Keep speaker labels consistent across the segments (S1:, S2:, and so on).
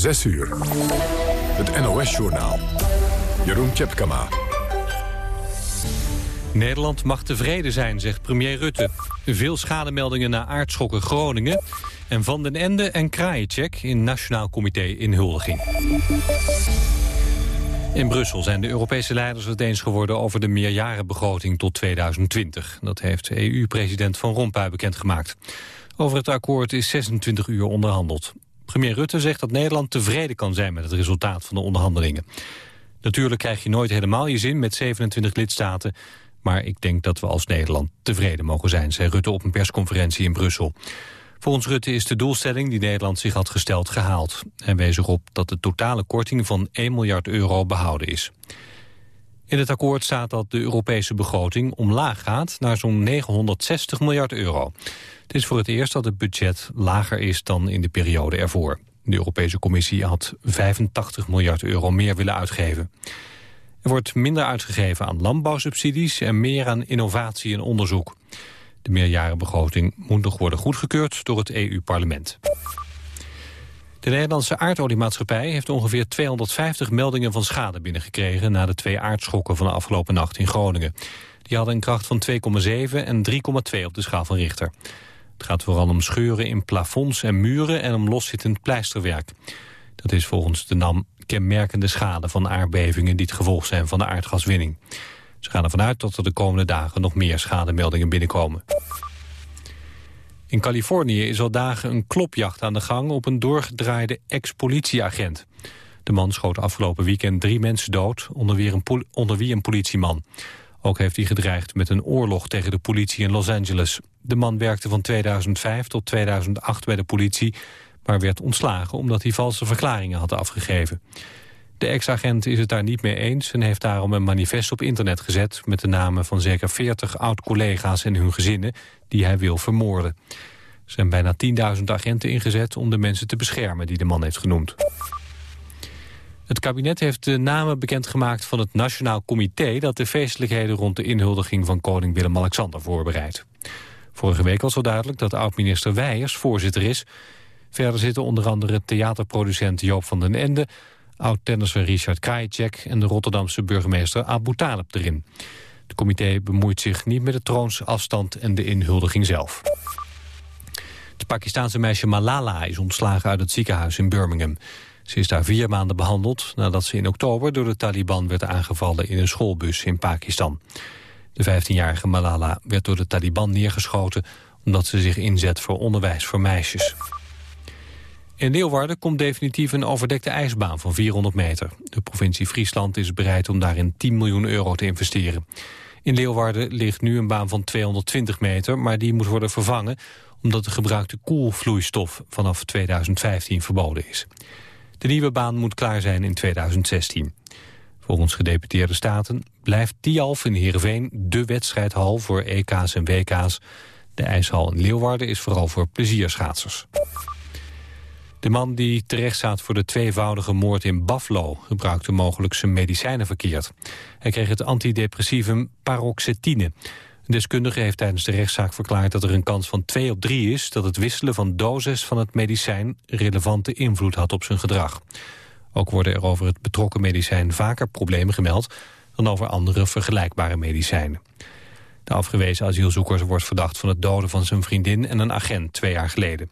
S1: 6 uur. Het NOS-journaal. Jeroen Tjepkama.
S2: Nederland mag tevreden zijn, zegt premier Rutte. Veel schademeldingen na aardschokken Groningen... en Van den Ende en Krajicek in Nationaal Comité Inhuldiging. In Brussel zijn de Europese leiders het eens geworden over de meerjarenbegroting tot 2020. Dat heeft EU-president Van Rompuy bekendgemaakt. Over het akkoord is 26 uur onderhandeld. Premier Rutte zegt dat Nederland tevreden kan zijn met het resultaat van de onderhandelingen. Natuurlijk krijg je nooit helemaal je zin met 27 lidstaten... maar ik denk dat we als Nederland tevreden mogen zijn... zei Rutte op een persconferentie in Brussel. Volgens Rutte is de doelstelling die Nederland zich had gesteld gehaald. Hij wees erop dat de totale korting van 1 miljard euro behouden is. In het akkoord staat dat de Europese begroting omlaag gaat naar zo'n 960 miljard euro. Het is voor het eerst dat het budget lager is dan in de periode ervoor. De Europese Commissie had 85 miljard euro meer willen uitgeven. Er wordt minder uitgegeven aan landbouwsubsidies en meer aan innovatie en onderzoek. De meerjarenbegroting moet nog worden goedgekeurd door het EU-parlement. De Nederlandse aardoliemaatschappij heeft ongeveer 250 meldingen van schade binnengekregen na de twee aardschokken van de afgelopen nacht in Groningen. Die hadden een kracht van 2,7 en 3,2 op de schaal van Richter. Het gaat vooral om scheuren in plafonds en muren en om loszittend pleisterwerk. Dat is volgens de NAM kenmerkende schade van aardbevingen die het gevolg zijn van de aardgaswinning. Ze gaan ervan uit dat er de komende dagen nog meer schademeldingen binnenkomen. In Californië is al dagen een klopjacht aan de gang op een doorgedraaide ex-politieagent. De man schoot afgelopen weekend drie mensen dood, onder wie, een onder wie een politieman. Ook heeft hij gedreigd met een oorlog tegen de politie in Los Angeles. De man werkte van 2005 tot 2008 bij de politie... maar werd ontslagen omdat hij valse verklaringen had afgegeven. De ex-agent is het daar niet mee eens en heeft daarom een manifest op internet gezet... met de namen van zeker 40 oud-collega's en hun gezinnen die hij wil vermoorden. Er zijn bijna 10.000 agenten ingezet om de mensen te beschermen die de man heeft genoemd. Het kabinet heeft de namen bekendgemaakt van het Nationaal Comité... dat de feestelijkheden rond de inhuldiging van koning Willem-Alexander voorbereidt. Vorige week was al duidelijk dat oud-minister Weijers voorzitter is. Verder zitten onder andere theaterproducent Joop van den Ende... oud-tennisser Richard Krajicek en de Rotterdamse burgemeester Abu Talib erin. Het comité bemoeit zich niet met de troonsafstand en de inhuldiging zelf. Het Pakistaanse meisje Malala is ontslagen uit het ziekenhuis in Birmingham. Ze is daar vier maanden behandeld nadat ze in oktober door de Taliban werd aangevallen in een schoolbus in Pakistan. De 15-jarige Malala werd door de Taliban neergeschoten omdat ze zich inzet voor onderwijs voor meisjes. In Leeuwarden komt definitief een overdekte ijsbaan van 400 meter. De provincie Friesland is bereid om daarin 10 miljoen euro te investeren. In Leeuwarden ligt nu een baan van 220 meter, maar die moet worden vervangen omdat de gebruikte koelvloeistof vanaf 2015 verboden is. De nieuwe baan moet klaar zijn in 2016. Volgens gedeputeerde staten blijft Tialf in Heerenveen de wedstrijdhal voor EK's en WK's. De ijshal in Leeuwarden is vooral voor plezierschaatsers. De man die terecht staat voor de tweevoudige moord in Buffalo... gebruikte mogelijk zijn medicijnen verkeerd. Hij kreeg het antidepressivum paroxetine. Een deskundige heeft tijdens de rechtszaak verklaard dat er een kans van 2 op 3 is... dat het wisselen van doses van het medicijn relevante invloed had op zijn gedrag. Ook worden er over het betrokken medicijn vaker problemen gemeld... dan over andere vergelijkbare medicijnen. De afgewezen asielzoeker wordt verdacht van het doden van zijn vriendin en een agent twee jaar geleden.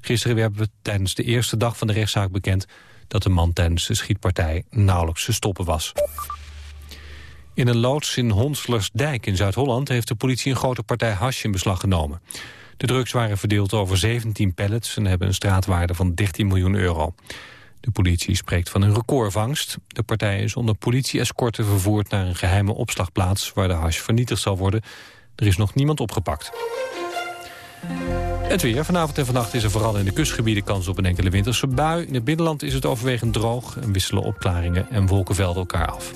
S2: Gisteren werden tijdens de eerste dag van de rechtszaak bekend... dat de man tijdens de schietpartij nauwelijks te stoppen was. In een loods in Honslersdijk in Zuid-Holland... heeft de politie een grote partij hash in beslag genomen. De drugs waren verdeeld over 17 pallets... en hebben een straatwaarde van 13 miljoen euro. De politie spreekt van een recordvangst. De partij is onder politie-escorten vervoerd naar een geheime opslagplaats... waar de hash vernietigd zal worden. Er is nog niemand opgepakt. Het weer. Vanavond en vannacht is er vooral in de kustgebieden kans op een enkele winterse bui. In het binnenland is het overwegend droog en wisselen opklaringen en wolkenvelden elkaar af.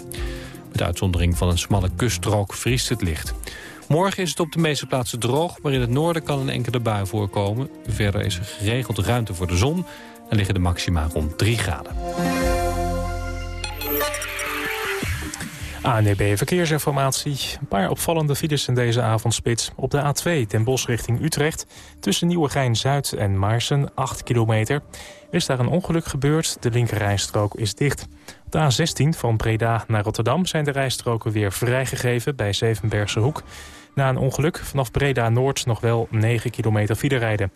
S2: Met uitzondering van een smalle kuststrook vriest het licht. Morgen is het op de meeste plaatsen droog, maar in het noorden kan een enkele bui voorkomen. Verder is er geregeld ruimte voor de zon en liggen de maxima rond 3 graden.
S3: ANEB Verkeersinformatie. Een paar opvallende files in deze avondspits. Op de A2 Den Bosch richting Utrecht. Tussen Nieuwegein-Zuid en Maarsen, 8 kilometer. Er is daar een ongeluk gebeurd. De linkerrijstrook is dicht. Op de A16 van Breda naar Rotterdam zijn de rijstroken weer vrijgegeven bij Zevenbergse Hoek. Na een ongeluk vanaf Breda Noord nog wel 9 kilometer file rijden.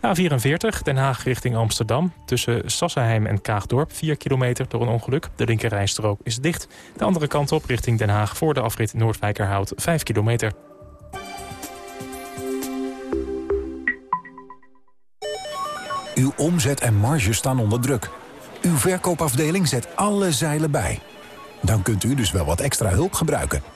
S3: A44 Den Haag richting Amsterdam. Tussen Sassenheim en Kaagdorp 4 kilometer door een ongeluk. De linkerrijstrook is dicht. De andere kant op richting Den Haag voor de afrit Noordwijkerhout 5 kilometer.
S4: Uw omzet en marge staan onder druk. Uw verkoopafdeling zet alle zeilen bij. Dan kunt u dus wel wat extra hulp gebruiken.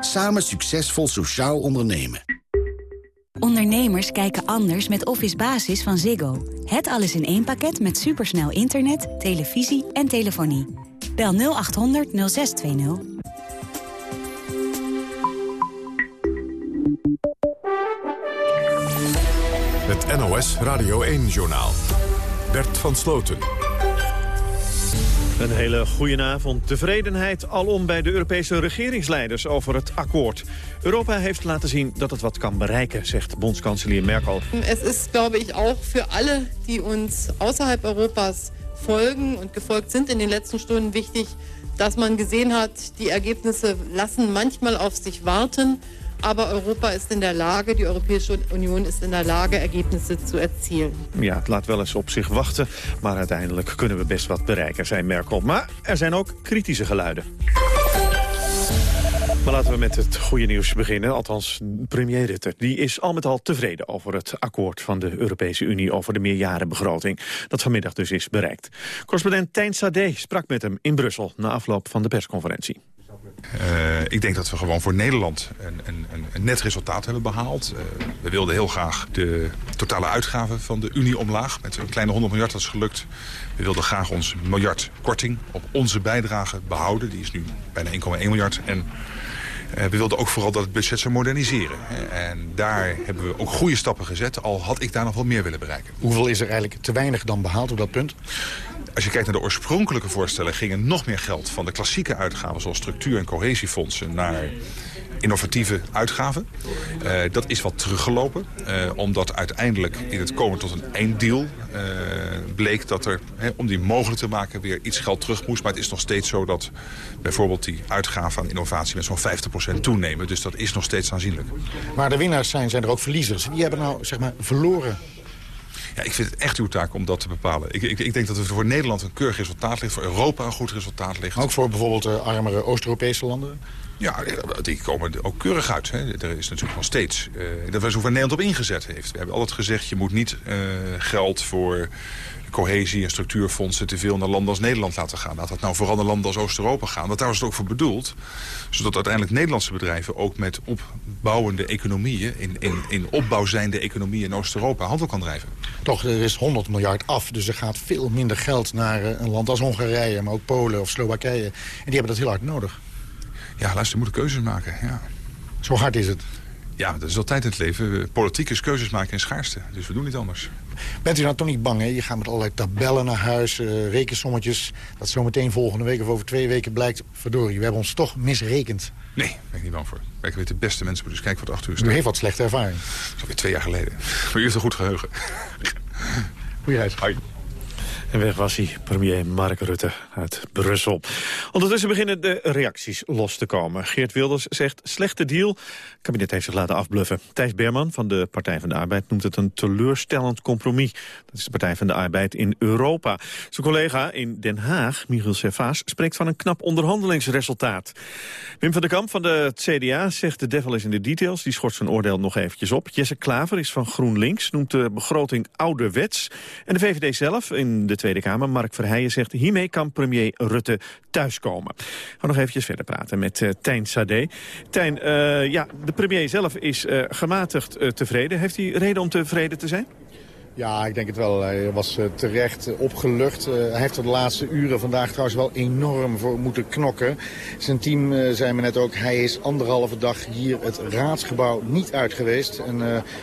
S5: Samen succesvol sociaal ondernemen.
S6: Ondernemers kijken anders met Office Basis van Ziggo. Het alles in één pakket met supersnel internet, televisie en telefonie. Bel 0800 0620.
S1: Het NOS Radio 1-journaal. Bert van Sloten.
S7: Een hele goede avond. Tevredenheid alom bij de Europese regeringsleiders over het akkoord. Europa heeft laten zien dat het wat kan bereiken, zegt bondskanselier Merkel.
S8: Het is, glaube ich, auch für alle, die uns außerhalb Europas folgen und gefolgt sind in den letzten Stunden wichtig, dass man gesehen hat, die Ergebnisse lassen manchmal auf sich warten. Aber Europa ist in der Lage, die Europäische Union ist in der Lage, Ergebnisse zu erzielen.
S7: Ja, het laat wel eens op zich wachten, maar uiteindelijk kunnen we best wat bereiken, zei Merkel. Maar er zijn ook kritische geluiden. Maar laten we met het goede nieuws beginnen. Althans, premier Rutte die is al met al tevreden over het akkoord van de Europese Unie over de meerjarenbegroting. Dat vanmiddag dus is bereikt. Correspondent Tijn Sade sprak met hem in Brussel na afloop van de persconferentie.
S9: Uh, ik denk dat we gewoon voor Nederland een, een, een net resultaat hebben behaald. Uh, we wilden heel graag de totale uitgaven van de Unie omlaag. Met een kleine 100 miljard, dat is gelukt. We wilden graag ons miljard korting op onze bijdrage behouden. Die is nu bijna 1,1 miljard. En uh, we wilden ook vooral dat het budget zou moderniseren. En daar hebben we ook goede stappen gezet. Al had ik daar nog wel meer willen bereiken.
S10: Hoeveel is er eigenlijk te weinig dan behaald op dat punt?
S9: Als je kijkt naar de oorspronkelijke voorstellen... gingen nog meer geld van de klassieke uitgaven... zoals structuur- en cohesiefondsen naar innovatieve uitgaven. Uh, dat is wat teruggelopen. Uh, omdat uiteindelijk in het komen tot een einddeal uh, bleek dat er, om die mogelijk te maken, weer iets geld terug moest. Maar het is nog steeds zo dat bijvoorbeeld die uitgaven aan innovatie met zo'n 50% toenemen. Dus dat is nog steeds aanzienlijk.
S10: Maar de winnaars zijn, zijn er ook verliezers. Wie hebben nou zeg maar, verloren
S9: ja, ik vind het echt uw taak om dat te bepalen. Ik, ik, ik denk dat er voor Nederland een keurig resultaat ligt. Voor Europa een goed resultaat ligt.
S10: Ook voor bijvoorbeeld uh, armere Oost-Europese landen?
S9: Ja, die komen ook keurig uit. Hè. Er is natuurlijk nog steeds... Uh, dat is hoe Nederland op ingezet heeft. We hebben altijd gezegd, je moet niet uh, geld voor cohesie- en structuurfondsen te veel naar landen als Nederland laten gaan. Laat dat nou vooral naar landen als Oost-Europa gaan. Want daar was het ook voor bedoeld. Zodat uiteindelijk Nederlandse bedrijven ook met opbouwende economieën... in, in, in opbouw zijnde economieën in Oost-Europa handel kan drijven.
S10: Toch, er is 100 miljard af. Dus er gaat veel minder geld naar een land als Hongarije... maar ook Polen of Slowakije. En die hebben dat heel hard nodig.
S9: Ja, luister, moeten keuzes maken, ja.
S10: Zo hard is het?
S9: Ja, dat is altijd in het leven. Politiek is keuzes maken in schaarste. Dus we doen niet anders.
S10: Bent u nou toch niet bang, hè? Je gaat met allerlei tabellen naar huis, uh, rekensommetjes. Dat zometeen volgende week of over twee weken blijkt... verdorie, we hebben ons toch misrekend.
S9: Nee, daar ben ik niet bang voor. Wij weten de beste mensen, dus kijk wat achter u staat.
S10: U heeft wat slechte ervaring.
S9: Dat is alweer twee jaar geleden. Maar u heeft een goed geheugen.
S10: Goeie reis.
S9: Hoi.
S7: En weg was hij, premier Mark Rutte uit Brussel. Ondertussen beginnen de reacties los te komen. Geert Wilders zegt slechte deal. Het kabinet heeft zich laten afbluffen. Thijs Berman van de Partij van de Arbeid noemt het een teleurstellend compromis. Dat is de Partij van de Arbeid in Europa. Zijn collega in Den Haag, Michiel Servaas, spreekt van een knap onderhandelingsresultaat. Wim van der Kamp van de CDA zegt de devil is in de details. Die schort zijn oordeel nog eventjes op. Jesse Klaver is van GroenLinks, noemt de begroting ouderwets. En de VVD zelf in de Tweede Kamer, Mark Verheijen, zegt... hiermee kan premier Rutte thuiskomen. We gaan nog eventjes verder praten met uh, Tijn Sade. Tijn, uh, ja, de premier zelf is uh, gematigd tevreden. Heeft hij reden om tevreden te zijn?
S10: Ja, ik denk het wel. Hij was uh, terecht opgelucht. Uh, hij heeft er de laatste uren vandaag trouwens wel enorm voor moeten knokken. Zijn team uh, zei me net ook, hij is anderhalve dag hier het raadsgebouw niet uit geweest. En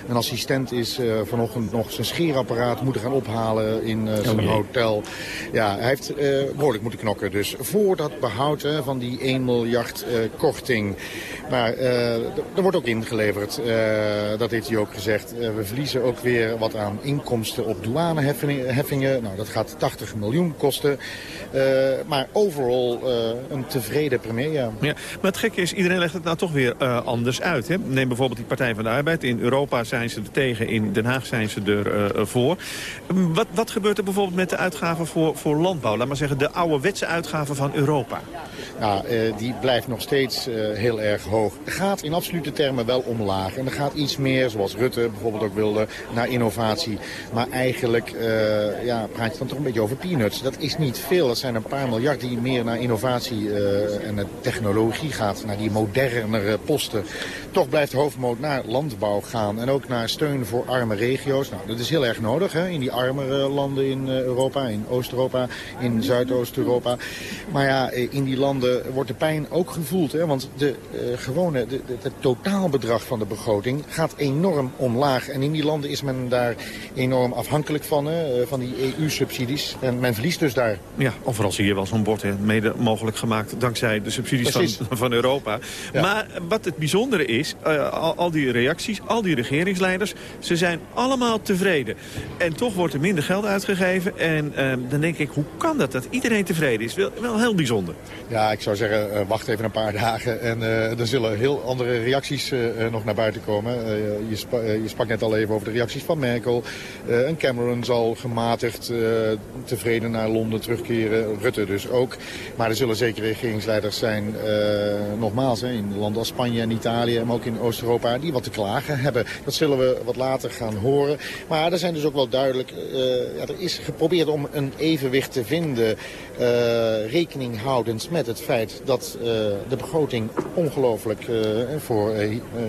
S10: een assistent is vanochtend nog zijn scheerapparaat moeten gaan ophalen in zijn oh, hotel. Ja, hij heeft behoorlijk moeten knokken. Dus voor dat behoud van die 1 miljard korting. Maar er wordt ook ingeleverd, dat heeft hij ook gezegd. we verliezen ook weer wat aan inkomsten inkomsten op douaneheffingen. Nou, dat gaat 80 miljoen kosten. Uh, maar overal uh, een tevreden premier, ja.
S7: ja. Maar het gekke is, iedereen legt het nou toch weer uh, anders uit. Hè? Neem bijvoorbeeld die Partij van de Arbeid. In Europa zijn ze er tegen, in Den Haag zijn ze er voor. Wat, wat gebeurt er bijvoorbeeld met de uitgaven voor, voor landbouw? Laat maar zeggen, de ouderwetse uitgaven van Europa.
S10: Ja, die blijft nog steeds heel erg hoog. Gaat in absolute termen wel omlaag. En er gaat iets meer, zoals Rutte bijvoorbeeld ook wilde, naar innovatie. Maar eigenlijk uh, ja, praat je dan toch een beetje over peanuts. Dat is niet veel. Dat zijn een paar miljard die meer naar innovatie uh, en technologie gaat. Naar die modernere posten. Toch blijft de hoofdmoot naar landbouw gaan. En ook naar steun voor arme regio's. Nou, dat is heel erg nodig hè, in die armere landen in uh, Europa. In Oost-Europa, in Zuidoost-Europa. Maar ja, in die landen wordt de pijn ook gevoeld. Hè, want de, gewone, de, de, het totaalbedrag van de begroting gaat enorm omlaag. En in die landen is men daar enorm afhankelijk van, hè, van die EU-subsidies. En men verliest dus daar.
S7: Ja, overal zie je wel zo'n bord, hè, mede mogelijk gemaakt dankzij de subsidies van, van Europa. Ja. Maar wat het bijzondere is, uh, al, al, die reacties, al die regeringsleiders, ze zijn allemaal tevreden. En toch wordt er minder geld uitgegeven. En uh, dan denk ik, hoe kan dat, dat iedereen tevreden is? Wel, wel heel bijzonder.
S10: Ja, ik zou zeggen, uh, wacht even een paar dagen en er zullen heel andere reacties nog naar buiten komen. je, je sprak net al even over de reacties van Merkel. Uh, en Cameron zal gematigd uh, tevreden naar Londen terugkeren. Rutte dus ook. Maar er zullen zeker regeringsleiders zijn, uh, nogmaals, hè, in landen als Spanje en Italië... maar ook in Oost-Europa, die wat te klagen hebben. Dat zullen we wat later gaan horen. Maar er zijn dus ook wel duidelijk... ja, er is geprobeerd om een evenwicht te vinden... rekening houdend met het feit dat de begroting ongelooflijk... voor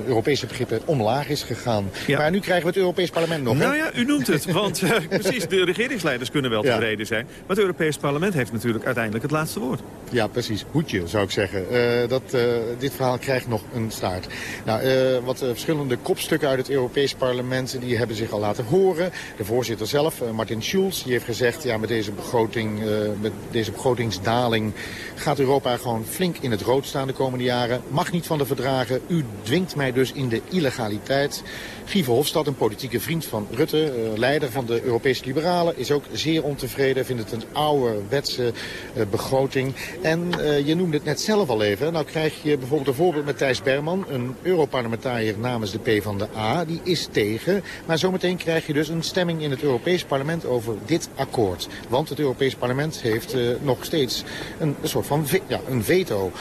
S10: Europese begrippen omlaag is gegaan. Ja. Maar nu krijgen we het Europees Parlement nog.
S7: Nou ja, noemt het. Want uh, precies, de regeringsleiders kunnen wel tevreden ja. zijn. Maar het Europees Parlement heeft natuurlijk uiteindelijk het laatste woord.
S10: Ja, precies. Hoedje, zou ik zeggen. Uh, dat, uh, dit verhaal krijgt nog een staart. Nou, wat verschillende kopstukken uit het Europees Parlement... die hebben zich al laten horen. De voorzitter zelf, Martin Schulz, die heeft gezegd... ja, met deze, begroting, met deze begrotingsdaling gaat Europa gewoon flink in het rood staan de komende jaren. Mag niet van de verdragen. U dwingt mij dus in de illegaliteit. Guy Verhofstadt, een politieke vriend van Rutte, leider van de Europese Liberalen, is ook zeer ontevreden. Vindt het een ouderwetse uh, begroting. En uh, je noemde het net zelf al even. Nou krijg je bijvoorbeeld een voorbeeld met Thijs Berman, een Europarlementariër namens de P van de A. Die is tegen. Maar zometeen krijg je dus een stemming in het Europees Parlement over dit akkoord. Want het Europees Parlement heeft nog steeds een, soort van ja, een veto.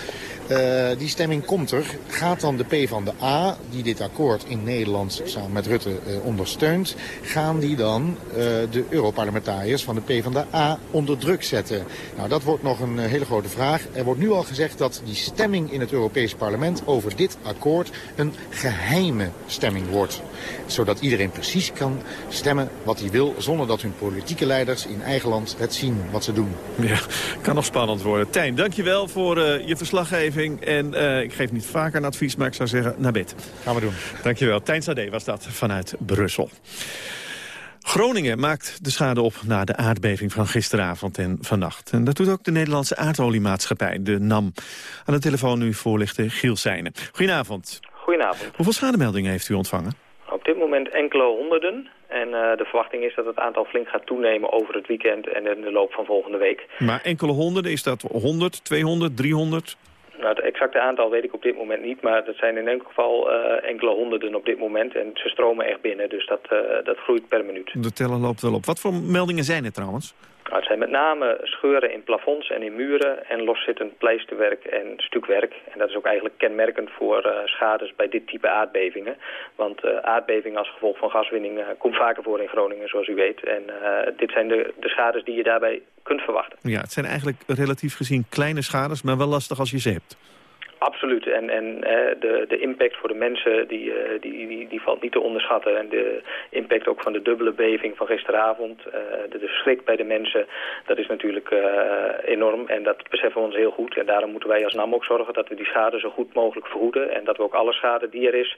S10: Uh, die stemming komt er. Gaat dan de P van de A, die dit akkoord in Nederland samen met Rutte uh, ondersteunt... gaan die dan uh, de Europarlementariërs van de P van de A onder druk zetten? Nou, dat wordt nog een hele grote vraag. Er wordt nu al gezegd dat die stemming in het Europees Parlement over dit akkoord... een geheime stemming wordt. Zodat iedereen precies kan stemmen wat hij wil... zonder dat hun politieke leiders in eigen land het zien wat ze doen.
S7: Ja, kan nog spannend worden. Tijn, dankjewel voor je verslaggeving En uh, ik geef niet vaker een advies, maar ik zou zeggen naar bed.
S10: Gaan we doen.
S7: Dankjewel. Tijn Sade was dat vanuit Brussel. Groningen maakt de schade op na de aardbeving van gisteravond en vannacht. En dat doet ook de Nederlandse aardoliemaatschappij, de NAM. Aan de telefoon nu voorlichten Giel Seijnen. Goedenavond.
S11: Goedenavond.
S7: Hoeveel schademeldingen heeft u ontvangen?
S11: Op dit moment enkele honderden. En uh, de verwachting is dat het aantal flink gaat toenemen over het weekend en in de loop van volgende week.
S7: Maar enkele honderden, is dat 100, 200, 300?
S11: Nou, het exacte aantal weet ik op dit moment niet, maar het zijn in elk geval uh, enkele honderden op dit moment. En ze stromen echt binnen, dus dat, uh, dat groeit per minuut.
S7: De teller loopt wel op. Wat voor meldingen zijn er trouwens?
S11: Het zijn met name scheuren in plafonds en in muren en loszittend pleisterwerk en stukwerk. En dat is ook eigenlijk kenmerkend voor uh, schades bij dit type aardbevingen. Want uh, aardbevingen als gevolg van gaswinning uh, komt vaker voor in Groningen, zoals u weet. En dit zijn de, de schades die je daarbij kunt verwachten.
S7: Ja, het zijn eigenlijk relatief gezien kleine schades, maar wel lastig als je ze hebt.
S11: Absoluut. En, en de, de impact voor de mensen die, uh, die, die, die, valt niet te onderschatten. En de impact ook van de dubbele beving van gisteravond, uh, de, de, schrik bij de mensen, dat is natuurlijk enorm. En dat beseffen we ons heel goed. En daarom moeten wij als NAM ook zorgen dat we die schade zo goed mogelijk vergoeden. En dat we ook alle schade die er is,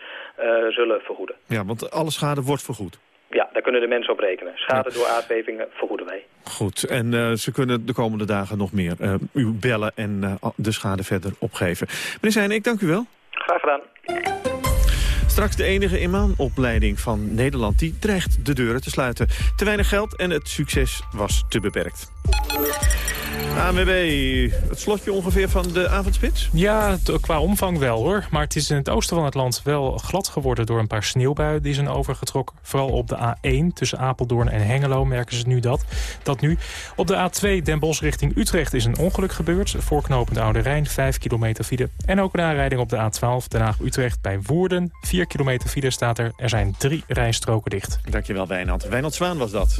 S11: zullen vergoeden.
S7: Ja, want alle schade wordt vergoed.
S11: Ja, daar kunnen de mensen op rekenen. Schade door aardbevingen vergoeden wij.
S7: Goed, en uh, ze kunnen de komende dagen nog meer uh, u bellen en uh, de schade verder opgeven. Meneer Zijn, ik dank u wel.
S11: Graag gedaan.
S7: Straks de enige imaanopleiding van Nederland die dreigt de deuren te sluiten. Te weinig geld en het succes was te beperkt. ANWB, het slotje ongeveer van de avondspits?
S3: Ja, qua omvang wel hoor. Maar het is in het oosten van het land wel glad geworden door een paar sneeuwbuien die zijn overgetrokken. Vooral op de A1 tussen Apeldoorn en Hengelo merken ze nu dat. Dat nu. Op de A2 Den Bosch richting Utrecht is een ongeluk gebeurd. Voorknopend Oude Rijn, 5 kilometer file. En ook een aanrijding op de A12 Den Haag-Utrecht bij Woerden. 4 kilometer file staat er. Er zijn drie rijstroken dicht.
S7: Dankjewel Wijnand. Wijnand Zwaan was dat.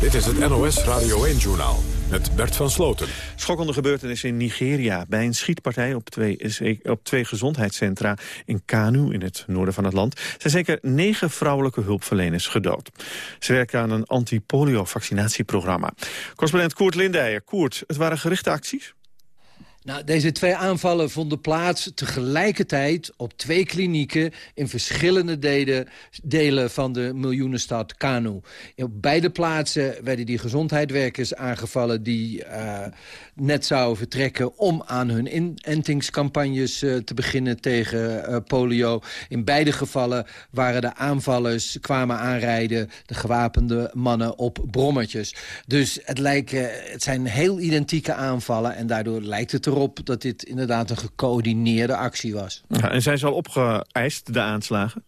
S1: Dit is het NOS Radio 1-journaal met Bert van Sloten.
S7: Schokkende gebeurtenis in Nigeria. Bij een schietpartij op twee, op twee gezondheidscentra in Kanu, in het noorden van het land... zijn zeker negen vrouwelijke hulpverleners gedood. Ze werken aan een anti-polio-vaccinatieprogramma. Correspondent Koert Lindijer. Koert, het waren gerichte acties?
S12: Nou, deze twee aanvallen vonden plaats tegelijkertijd op twee klinieken... in verschillende delen, delen van de miljoenenstad Kanu. Op beide plaatsen werden die gezondheidswerkers aangevallen... die uh, net zouden vertrekken om aan hun inentingscampagnes uh, te beginnen tegen uh, polio. In beide gevallen waren de aanvallers, kwamen aanrijden... de gewapende mannen op brommetjes. Dus het, lijken, het zijn heel identieke aanvallen en daardoor lijkt het erop dat dit inderdaad een gecoördineerde actie was.
S7: Ja, en zijn ze al opgeëist, de aanslagen?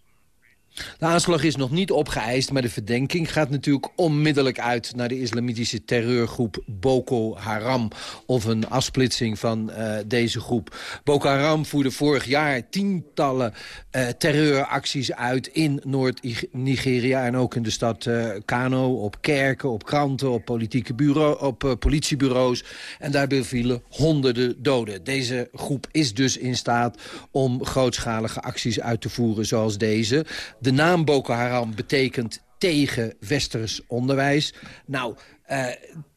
S12: De aanslag is nog niet opgeëist, maar de verdenking gaat natuurlijk onmiddellijk uit naar de islamitische terreurgroep Boko Haram. Of een afsplitsing van uh, deze groep. Boko Haram voerde vorig jaar tientallen uh, terreuracties uit in Noord-Nigeria. En ook in de stad uh, Kano, op kerken, op kranten, op, politieke bureau, op politiebureaus. En daarbij vielen honderden doden. Deze groep is dus in staat om grootschalige acties uit te voeren zoals deze. De naam Boko Haram betekent tegen westers onderwijs. Nou, uh,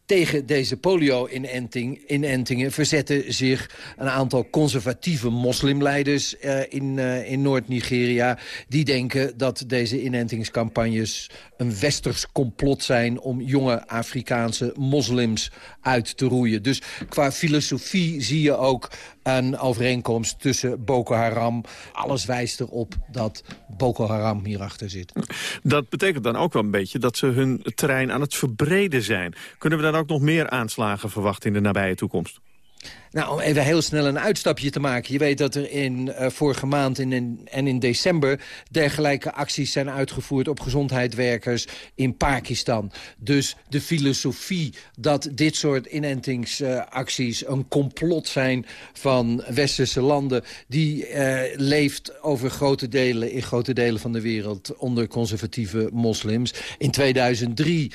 S12: tegen deze polio-inentingen verzetten zich een aantal conservatieve moslimleiders uh, in, uh, in Noord-Nigeria. Die denken dat deze inentingscampagnes een westers complot zijn... om jonge Afrikaanse moslims uit te roeien. Dus qua filosofie zie je ook een overeenkomst tussen Boko Haram. Alles wijst erop dat Boko Haram hierachter zit.
S7: Dat betekent dan ook wel een beetje dat ze hun terrein aan het verbreden zijn. Kunnen we dan ook nog meer aanslagen verwachten in de nabije toekomst?
S12: Nou, om even heel snel een uitstapje te maken. Je weet dat er in uh, vorige maand in, en in december... dergelijke acties zijn uitgevoerd op gezondheidswerkers in Pakistan. Dus de filosofie dat dit soort inentingsacties... Uh, een complot zijn van westerse landen... die uh, leeft over grote delen, in grote delen van de wereld... onder conservatieve moslims. In 2003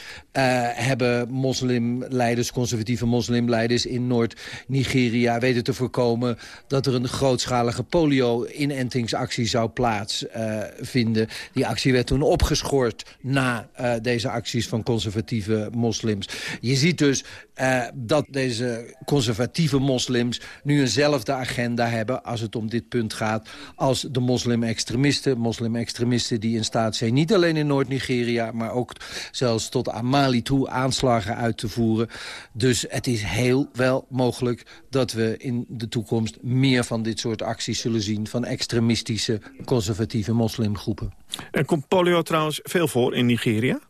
S12: hebben moslimleiders, conservatieve moslimleiders in Noord-Nigeria Nigeria weten te voorkomen... dat er een grootschalige polio-inentingsactie zou plaatsvinden. Die actie werd toen opgeschort na deze acties van conservatieve moslims. Je ziet dus dat deze conservatieve moslims nu eenzelfde agenda hebben... als het om dit punt gaat als de moslim-extremisten. Moslim-extremisten die in staat zijn niet alleen in Noord-Nigeria... maar ook zelfs tot aan Mali toe aanslagen uit te voeren. Dus het is heel wel mogelijk dat we in de toekomst... meer van dit soort acties zullen zien van extremistische conservatieve moslimgroepen.
S7: En komt polio trouwens veel voor in Nigeria?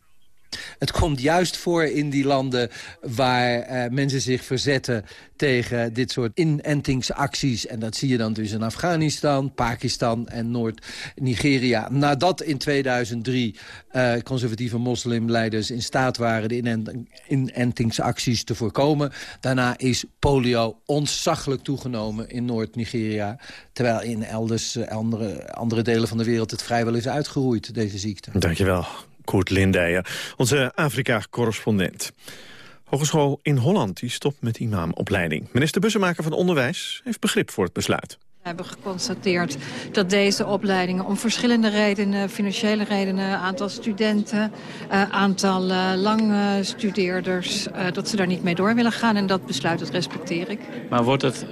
S12: Het komt juist voor in die landen waar uh, mensen zich verzetten tegen dit soort inentingsacties. En dat zie je dan dus in Afghanistan, Pakistan en Noord-Nigeria. Nadat in 2003 uh, eh, conservatieve moslimleiders in staat waren de inentingsacties te voorkomen. Daarna is polio ontzaglijk toegenomen in Noord-Nigeria. Terwijl in elders uh, andere, andere delen van de wereld het vrijwel is uitgeroeid, deze ziekte.
S7: Dankjewel. Koert Lindijer, onze Afrika-correspondent. Hogeschool in Holland die stopt met imamopleiding. Minister Bussemaker van Onderwijs heeft begrip voor het besluit.
S13: We hebben geconstateerd dat deze opleidingen om verschillende redenen, financiële redenen, aantal studenten, uh, aantal uh, langstudeerders, uh, dat ze daar niet mee door willen gaan. En dat besluit, dat respecteer ik.
S14: Maar wordt het,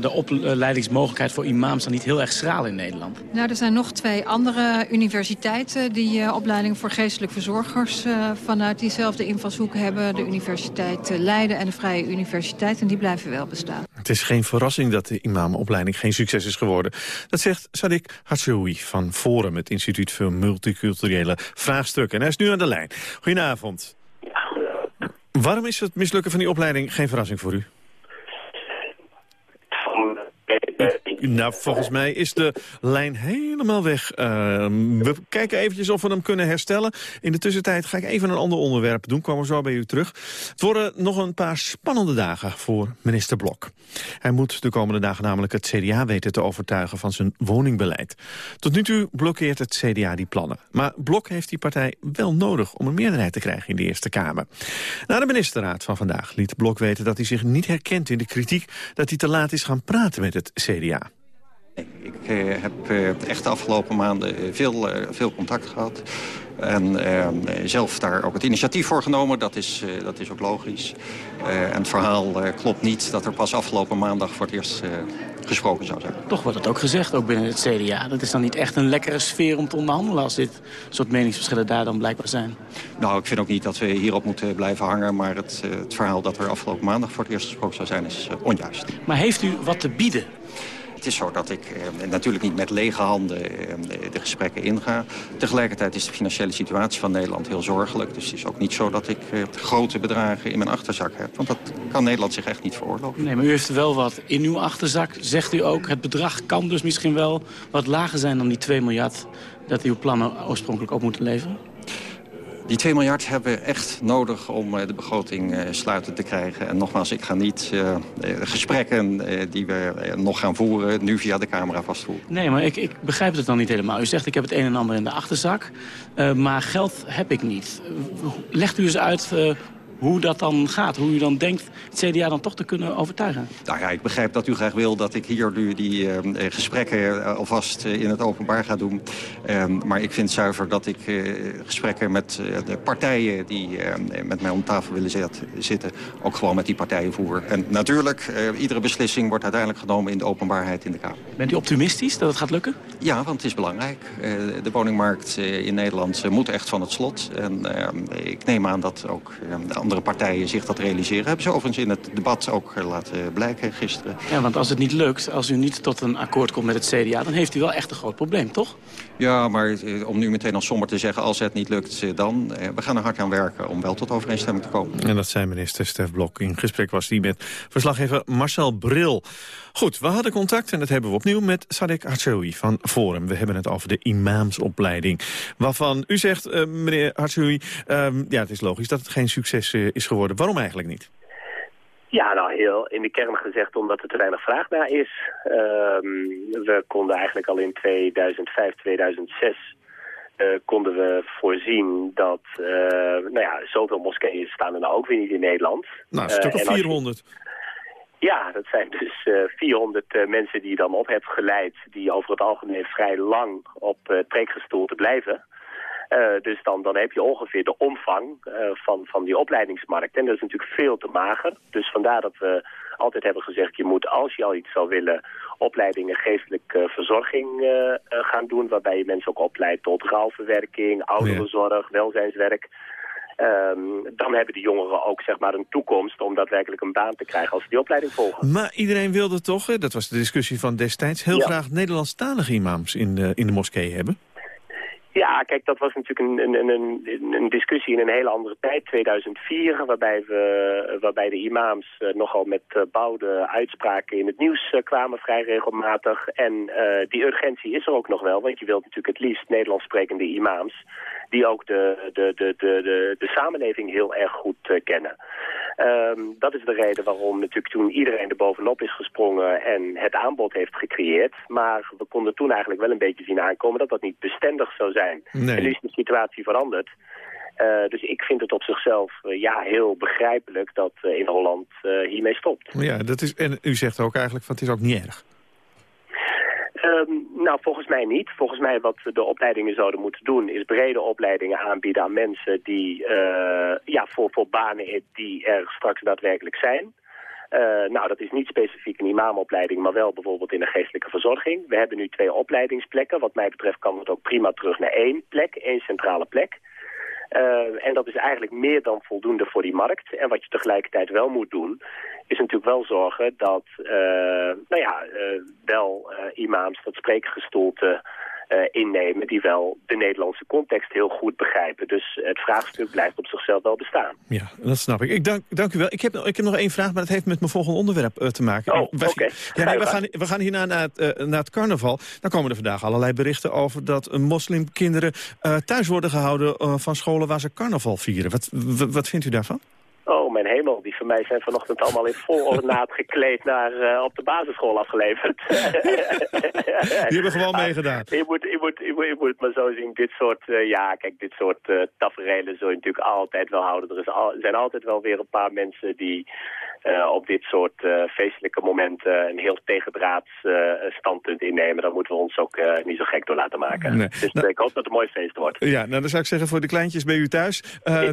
S14: de opleidingsmogelijkheid voor imams dan niet heel erg schraal in Nederland?
S13: Nou, er zijn nog twee andere universiteiten die opleidingen voor geestelijk verzorgers vanuit diezelfde invalshoek hebben. De Universiteit Leiden en de Vrije Universiteit. En die blijven wel bestaan.
S7: Het is geen verrassing dat de imamopleiding geen succes is geworden. Dat zegt Sadik Hatsoui van Forum, het Instituut voor Multiculturele Vraagstukken. En hij is nu aan de lijn. Goedenavond. Waarom is het mislukken van die opleiding geen verrassing voor u? Nou, volgens mij is de lijn helemaal weg. Uh, we kijken eventjes of we hem kunnen herstellen. In de tussentijd ga ik even een ander onderwerp doen. Komen we zo bij u terug. Het worden nog een paar spannende dagen voor minister Blok. Hij moet de komende dagen namelijk het CDA weten te overtuigen van zijn woningbeleid. Tot nu toe blokkeert het CDA die plannen. Maar Blok heeft die partij wel nodig om een meerderheid te krijgen in de Eerste Kamer. Na de ministerraad van vandaag liet Blok weten dat hij zich niet herkent in de kritiek dat hij te laat is gaan praten met het CDA.
S15: Ik uh, heb uh, echt de afgelopen maanden eh, veel, veel contact gehad. En zelf daar ook het initiatief voor genomen. Dat is, dat is ook logisch. en het verhaal klopt niet dat er pas afgelopen maandag voor het eerst gesproken zou zijn.
S14: Toch wordt het ook gezegd, ook binnen het CDA. Dat is dan niet echt een lekkere sfeer om te onderhandelen... als dit soort meningsverschillen daar dan blijkbaar zijn.
S15: Nou, ik vind ook niet dat we hierop moeten blijven hangen. Maar het, het verhaal dat er afgelopen maandag voor het eerst gesproken zou zijn... is onjuist.
S14: Maar heeft u wat te bieden
S15: het is zo dat ik eh, natuurlijk niet met lege handen eh, de gesprekken inga. Tegelijkertijd is de financiële situatie van Nederland heel zorgelijk. Dus het is ook niet zo dat ik eh, grote bedragen in mijn achterzak heb. Want dat kan Nederland zich echt niet veroorloven.
S14: Nee, maar u heeft wel wat in uw achterzak. Zegt u ook, het bedrag kan dus misschien wel wat lager zijn dan die 2 miljard... dat uw plannen oorspronkelijk op moeten leveren?
S15: Die 2 miljard hebben we echt nodig om eh, de begroting eh, sluiten te krijgen. En nogmaals, ik ga niet uh, gesprekken die we nog gaan voeren... nu via de camera vastvoeren.
S14: Nee, maar ik, ik, begrijp het dan niet helemaal. U zegt, ik heb het een en ander in de achterzak. Uh, maar geld heb ik niet. Legt u eens uit hoe dat dan gaat. Hoe u dan denkt het CDA dan toch te kunnen overtuigen.
S15: Nou ja, ik begrijp dat u graag wil dat ik hier nu die uh, gesprekken uh, alvast uh, in het openbaar ga doen. Ehm, maar ik vind zuiver dat ik gesprekken met de partijen die ehm, met mij om tafel willen zet, zitten... ook gewoon met die partijen voer. En natuurlijk, iedere beslissing wordt uiteindelijk genomen in de openbaarheid in de Kamer.
S14: Bent u optimistisch dat het gaat lukken?
S15: Ja, want het is belangrijk. de woningmarkt in Nederland moet echt van het slot. En ehm, ik neem aan dat ook de andere andere partijen zich dat realiseren. Hebben ze overigens in het debat ook eh, laten blijken gisteren.
S14: Ja, want als het niet lukt, als u niet tot een akkoord komt met het CDA... dan heeft u wel echt een groot probleem, toch?
S15: Ja, maar eh, om nu meteen als somber te zeggen... als het niet lukt, eh, dan... we gaan er hard aan werken om wel tot overeenstemming te komen.
S7: En dat zei minister Stef Blok. In gesprek was hij met verslaggever Marcel Bril. Goed, we hadden contact en dat hebben we opnieuw met Sadek Hartsoui van Forum. We hebben het over de imamsopleiding. Waarvan u zegt, uh, meneer Hartsoui, uh, ja, het is logisch dat het geen succes uh, is geworden. Waarom eigenlijk niet?
S16: Ja, nou heel in de kern gezegd omdat er te weinig vraag naar is. Ehm, we konden eigenlijk al in 2005, 2006 uh, konden we voorzien dat, uh, nou ja, zoveel moskeeën staan er nou ook weer niet in Nederland.
S7: Nou, een stuk of 400.
S16: Ja, dat zijn dus uh, 400 uh, mensen die je dan op hebt geleid... die over het algemeen vrij lang op uh, te blijven. Uh, dus dan, dan heb je ongeveer de omvang van, van die opleidingsmarkt. En dat is natuurlijk veel te mager. Dus vandaar dat we altijd hebben gezegd... je moet, als je al iets zou willen, opleidingen geestelijke verzorging gaan doen... waarbij je mensen ook opleidt tot rouwverwerking, ouderenzorg, welzijnswerk... Um, dan hebben die jongeren ook zeg maar, een toekomst om daadwerkelijk een baan te krijgen als ze die opleiding volgen.
S7: Maar iedereen wilde toch, dat was de discussie van destijds, heel ja. graag Nederlandstalige imams in de, in de moskee hebben?
S16: Ja, kijk, dat was natuurlijk een, een, een, een discussie in een hele andere tijd, 2004, waarbij, we, waarbij de imams uh, nogal met uh, bouwde uitspraken in het nieuws uh, kwamen vrij regelmatig. En die urgentie is er ook nog wel, want je wilt natuurlijk het liefst Nederlands sprekende imams die ook de, de, de, de, de, samenleving heel erg goed kennen. Um, dat is de reden waarom natuurlijk toen iedereen er bovenop is gesprongen en het aanbod heeft gecreëerd. Maar we konden toen eigenlijk wel een beetje zien aankomen dat dat niet bestendig zou zijn.
S7: Nee.
S16: En nu is de situatie veranderd. Uh, dus ik vind het op zichzelf uh, ja, heel begrijpelijk dat uh, in Holland hiermee stopt.
S7: Ja, dat is, en u zegt ook eigenlijk van het is ook niet erg.
S16: Um, nou, volgens mij niet. Volgens mij wat de opleidingen zouden moeten doen... is brede opleidingen aanbieden aan mensen die ja, voor, voor banen die er straks daadwerkelijk zijn. Uh, nou, dat is niet specifiek een imamopleiding, maar wel bijvoorbeeld in de geestelijke verzorging. We hebben nu twee opleidingsplekken. Wat mij betreft kan het ook prima terug naar één plek, één centrale plek. Uh, en dat is eigenlijk meer dan voldoende voor die markt. En wat je tegelijkertijd wel moet doen, is natuurlijk wel zorgen dat, uh, nou ja, wel imams dat spreekgestoelte innemen die wel de Nederlandse context heel goed begrijpen. Dus het vraagstuk blijft op zichzelf wel bestaan.
S7: Ja, dat snap ik. Ik dank, dank u wel. Ik heb, ik heb nog één vraag, maar dat heeft met mijn volgende onderwerp te maken.
S16: Oh, oké. Okay.
S7: Ja, nee, we, gaan, we gaan hierna naar het, naar het carnaval. Dan komen er vandaag allerlei berichten over dat moslimkinderen thuis worden gehouden van scholen waar ze carnaval vieren. Wat, wat vindt u daarvan?
S16: Oh, mijn hemel. Die van mij zijn vanochtend allemaal in vol ornaat gekleed naar uh, op de basisschool afgeleverd.
S7: Die hebben gewoon meegedaan.
S16: Je moet, je, moet, je, moet, je moet het maar zo zien. Dit soort, uh, ja, kijk, dit soort uh, tafereelen zul je natuurlijk altijd wel houden. Er is al, zijn altijd wel weer een paar mensen die op dit soort feestelijke momenten een heel tegendraads standpunt innemen. Daar moeten we ons ook niet zo gek door laten maken.
S7: Nee.
S16: Dus
S7: nou,
S16: ik hoop dat het een mooi feest wordt.
S7: Ja, nou dan zou ik zeggen voor de kleintjes bij u thuis.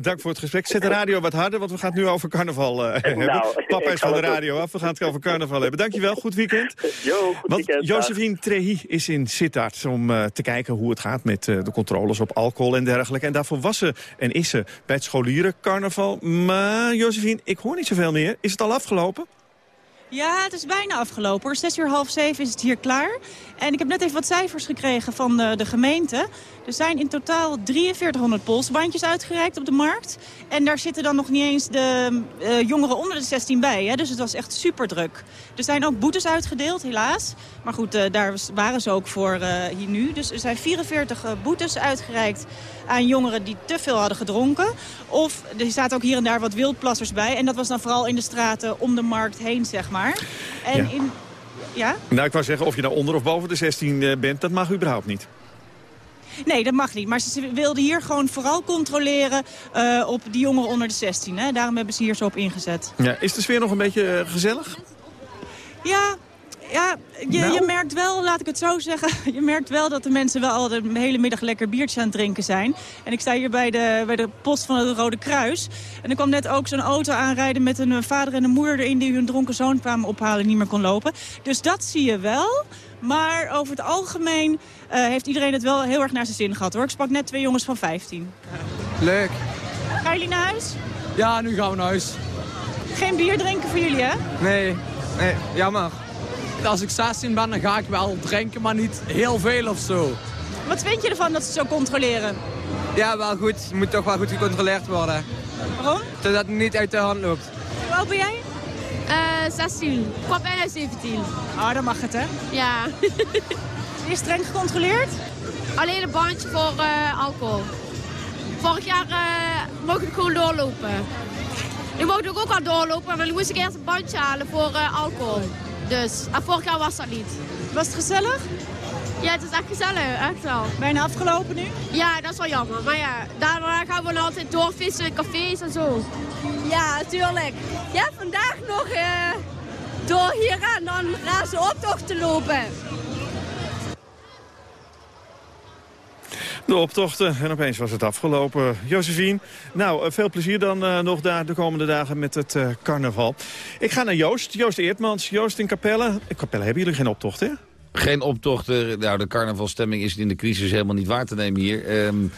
S7: dank voor het gesprek. Zet de radio wat harder, want we gaan het nu over carnaval uh, hebben.
S16: Nou,
S7: Papa is van de radio af, we gaan het over carnaval hebben. Dankjewel, goed weekend.
S16: Jo, goed
S7: want
S16: weekend.
S7: Josephine Trehi is in Sittard om te kijken hoe het gaat met de controles op alcohol en dergelijke. En daarvoor was ze en is ze bij het scholieren carnaval. Maar Josephine, ik hoor niet zoveel meer. Is het al afgelopen?
S17: Ja, het is bijna afgelopen. Hoor. Zes uur half zeven is het hier klaar. En ik heb net even wat cijfers gekregen van de gemeente. Er zijn in totaal 4300 polsbandjes uitgereikt op de markt. En daar zitten dan nog niet eens de uh, jongeren onder de 16 bij. Hè? Dus het was echt super druk. Er zijn ook boetes uitgedeeld, helaas. Maar goed, uh, daar waren ze ook voor uh, hier nu. Dus er zijn 44 boetes uitgereikt aan jongeren die te veel hadden gedronken. Of er zaten ook hier en daar wat wildplassers bij. En dat was dan vooral in de straten om de markt heen, zeg maar. En
S7: ja.
S17: in... Ja?
S7: Nou, ik wou zeggen, of je nou onder of boven de 16 bent, dat mag überhaupt niet.
S17: Nee, dat mag niet. Maar ze wilden hier gewoon vooral controleren uh, op die jongeren onder de 16. Hè? Daarom hebben ze hier zo op ingezet.
S7: Ja, is de sfeer nog een beetje uh, gezellig?
S17: Ja, ja je, nou. je, merkt wel, laat ik het zo zeggen... je merkt wel dat de mensen wel al de hele middag lekker biertje aan het drinken zijn. En ik sta hier bij de, bij de post van het Rode Kruis. En er kwam net ook zo'n auto aanrijden met een vader en een moeder erin... die hun dronken zoon kwamen ophalen en niet meer kon lopen. Dus dat zie je wel... Maar over het algemeen uh, heeft iedereen het wel heel erg naar zijn zin gehad. hoor. Ik sprak net twee jongens van 15.
S18: Leuk.
S17: Gaan jullie naar huis?
S18: Ja, nu gaan we naar huis.
S17: Geen bier drinken voor jullie, hè?
S18: Nee, nee, jammer. Als ik 16 ben, dan ga ik wel drinken, maar niet heel veel of zo.
S17: Wat vind je ervan dat ze zo controleren?
S18: Ja, wel goed. Het moet toch wel goed gecontroleerd worden.
S17: Waarom?
S18: Zodat het niet uit de hand loopt.
S17: Hoe oud ben jij?
S19: Uh, 16. Ik kwam bijna 17.
S17: Oh, dan mag het, hè?
S19: Ja.
S17: Is streng gecontroleerd?
S19: Alleen een bandje voor uh, alcohol. Vorig jaar uh, mocht ik gewoon doorlopen. Nu mocht ik ook al doorlopen, maar dan moest ik eerst een bandje halen voor uh, alcohol. Dus, en vorig jaar was dat niet.
S17: Was het gezellig?
S19: Ja, het is echt gezellig, echt wel.
S17: Bijna afgelopen nu?
S19: Ja, dat is wel jammer. Maar ja, daarna gaan we altijd doorvissen in cafés en zo.
S20: Ja, tuurlijk. Ja, vandaag nog uh, door hier en dan gaan ze optocht te lopen.
S7: De optochten en opeens was het afgelopen. Josephine, nou, eh, veel plezier dan uh, nog daar de komende dagen met het uh, carnaval. Ik ga naar Joost, Joost Eertmans. Joost in Capelle. In Capelle hebben jullie geen optocht, hè?
S21: Geen optochten. Nou, de carnavalstemming is in de crisis helemaal niet waar te nemen hier. Um,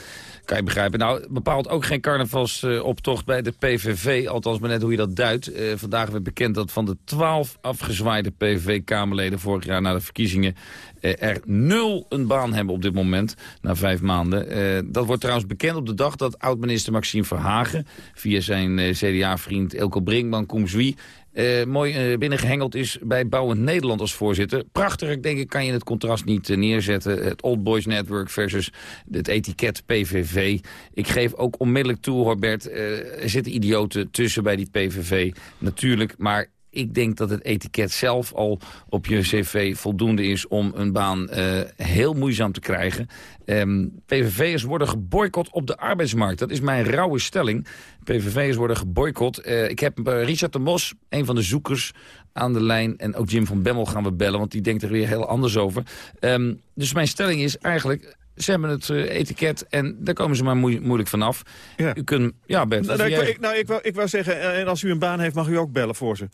S21: kan je begrijpen. Nou, bepaalt ook geen carnavalsoptocht bij de PVV. Althans, maar net hoe je dat duidt. Uh, vandaag werd bekend dat van de twaalf afgezwaaide PVV-Kamerleden... vorig jaar na de verkiezingen er nul een baan hebben op dit moment. Na vijf maanden. Uh, dat wordt trouwens bekend op de dag dat oud-minister Maxime Verhagen... via zijn CDA-vriend Elko Brinkman, Koemswie... Uh, mooi binnengehengeld is bij Bouwend Nederland als voorzitter. Prachtig, denk ik, kan je het contrast niet neerzetten. Het Old Boys Network versus het etiket PVV. Ik geef ook onmiddellijk toe, Robert, er zitten idioten tussen bij die PVV. Natuurlijk, maar ik denk dat het etiket zelf al op je cv voldoende is om een baan uh, heel moeizaam te krijgen. Um, PVV'ers worden geboycott op de arbeidsmarkt. Dat is mijn rauwe stelling. PVV'ers worden geboycott. Uh, ik heb uh, Richard de Mos, een van de zoekers, aan de lijn. En ook Jim van Bemmel gaan we bellen, want die denkt er weer heel anders over. Um, dus mijn stelling is eigenlijk, ze hebben het uh, etiket en daar komen ze maar moe moeilijk vanaf. Ja. U kunt, ja Bert.
S7: Nou, nou, ik, nou ik, wou, ik wou zeggen, en als u een baan heeft, mag u ook bellen voor ze.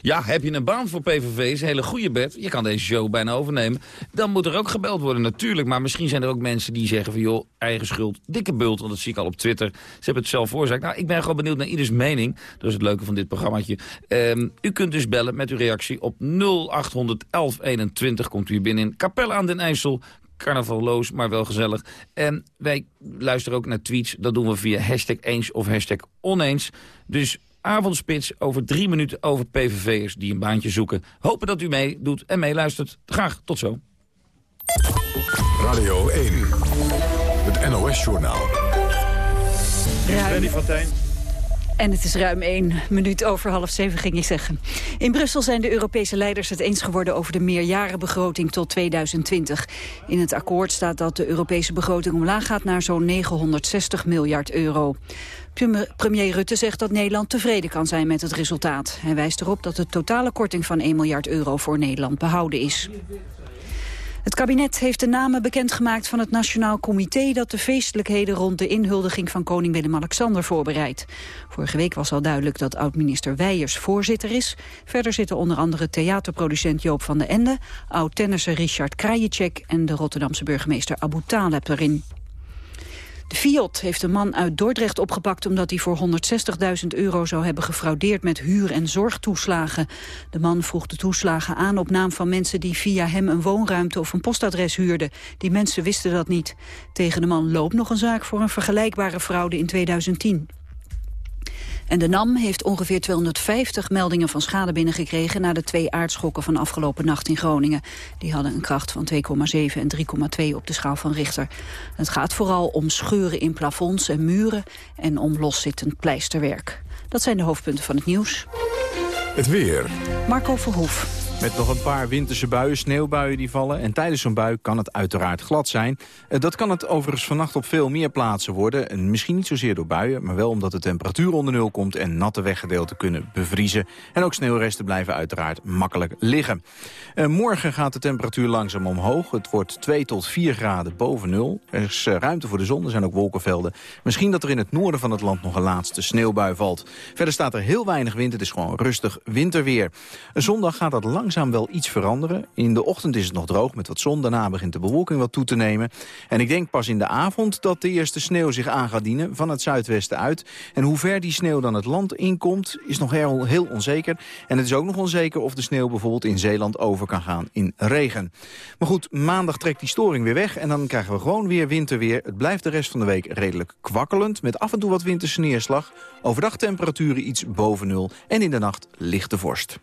S21: Ja, heb je een baan voor PVV, is een hele goede bed. Je kan deze show bijna overnemen. Dan moet er ook gebeld worden, natuurlijk. Maar misschien zijn er ook mensen die zeggen van... joh, eigen schuld, dikke bult, want dat zie ik al op Twitter. Ze hebben het zelf veroorzaakt. Nou, ik ben gewoon benieuwd naar ieders mening. Dat is het leuke van dit programmaatje. Um, u kunt dus bellen met uw reactie op 0800 1121. Komt u binnen in Capelle aan den IJssel carnavalloos, maar wel gezellig. En wij luisteren ook naar tweets. Dat doen we via hashtag eens of hashtag oneens. Dus avondspits over drie minuten over PVV'ers die een baantje zoeken. Hopen dat u meedoet en meeluistert. Graag, tot zo.
S1: Radio 1, het NOS-journaal.
S7: Freddy van Tijn.
S22: En het is ruim één minuut over half zeven, ging ik zeggen. In Brussel zijn de Europese leiders het eens geworden over de meerjarenbegroting tot 2020. In het akkoord staat dat de Europese begroting omlaag gaat naar zo'n 960 miljard euro. Premier Rutte zegt dat Nederland tevreden kan zijn met het resultaat. Hij wijst erop dat de totale korting van 1 miljard euro voor Nederland behouden is. Het kabinet heeft de namen bekendgemaakt van het Nationaal Comité... dat de feestelijkheden rond de inhuldiging van koning Willem-Alexander voorbereidt. Vorige week was al duidelijk dat oud-minister Weijers voorzitter is. Verder zitten onder andere theaterproducent Joop van den Ende... oud-tennisser Richard Krajicek en de Rotterdamse burgemeester Abu Taleb erin. De Fiat heeft een man uit Dordrecht opgepakt omdat hij voor 160.000 euro zou hebben gefraudeerd met huur- en zorgtoeslagen. De man vroeg de toeslagen aan op naam van mensen die via hem een woonruimte of een postadres huurden. Die mensen wisten dat niet. Tegen de man loopt nog een zaak voor een vergelijkbare fraude in 2010. En de NAM heeft ongeveer 250 meldingen van schade binnengekregen... na de twee aardschokken van afgelopen nacht in Groningen. Die hadden een kracht van 2,7 en 3,2 op de schaal van Richter. Het gaat vooral om scheuren in plafonds en muren... en om loszittend pleisterwerk. Dat zijn de hoofdpunten van het nieuws.
S1: Het weer.
S22: Marco Verhoef.
S23: Met nog een paar winterse buien, sneeuwbuien die vallen. En tijdens zo'n bui kan het uiteraard glad zijn. Eh, dat kan het overigens vannacht op veel meer plaatsen worden. En misschien niet zozeer door buien, maar wel omdat de temperatuur onder nul komt... en natte weggedeelten kunnen bevriezen. En ook sneeuwresten blijven uiteraard makkelijk liggen. Uh, morgen gaat de temperatuur langzaam omhoog. Het wordt 2 tot 4 graden boven nul. Er is uh, ruimte voor de zon, er zijn ook wolkenvelden. Misschien dat er in het noorden van het land nog een laatste sneeuwbui valt. Verder staat er heel weinig wind, het is gewoon rustig winterweer. Zondag gaat dat lang langzaam wel iets veranderen. In de ochtend is het nog droog met wat zon. Daarna begint de bewolking wat toe te nemen. En ik denk pas in de avond dat de eerste sneeuw zich aan gaat dienen van het zuidwesten uit. En hoe ver die sneeuw dan het land inkomt is nog heel, heel onzeker. En het is ook nog onzeker of de sneeuw bijvoorbeeld in Zeeland over kan gaan in regen. Maar goed, maandag trekt die storing weer weg. En dan krijgen we gewoon weer winterweer. Het blijft de rest van de week redelijk kwakkelend. Met af en toe wat winterse neerslag. Overdag temperaturen iets boven nul. En in de nacht lichte vorst.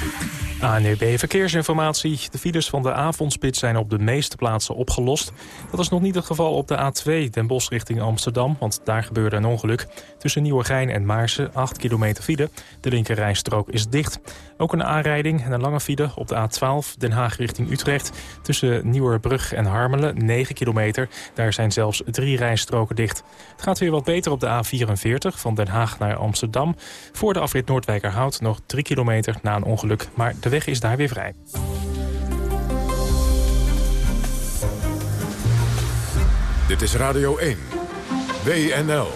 S23: Thank you.
S3: ANUB Verkeersinformatie. De files van de avondspits zijn op de meeste plaatsen opgelost. Dat is nog niet het geval op de A2 Den Bosch richting Amsterdam... want daar gebeurde een ongeluk. Tussen Nieuwegein en Maarsen 8 kilometer file. De linkerrijstrook is dicht. Ook een aanrijding en een lange file op de A12 Den Haag richting Utrecht. Tussen Nieuwerbrug en Harmelen 9 kilometer. Daar zijn zelfs drie rijstroken dicht. Het gaat weer wat beter op de A44 van Den Haag naar Amsterdam. Voor de afrit Noordwijkerhout nog 3 kilometer na een ongeluk. Maar weg is daar weer vrij.
S1: Dit is Radio 1. WNL.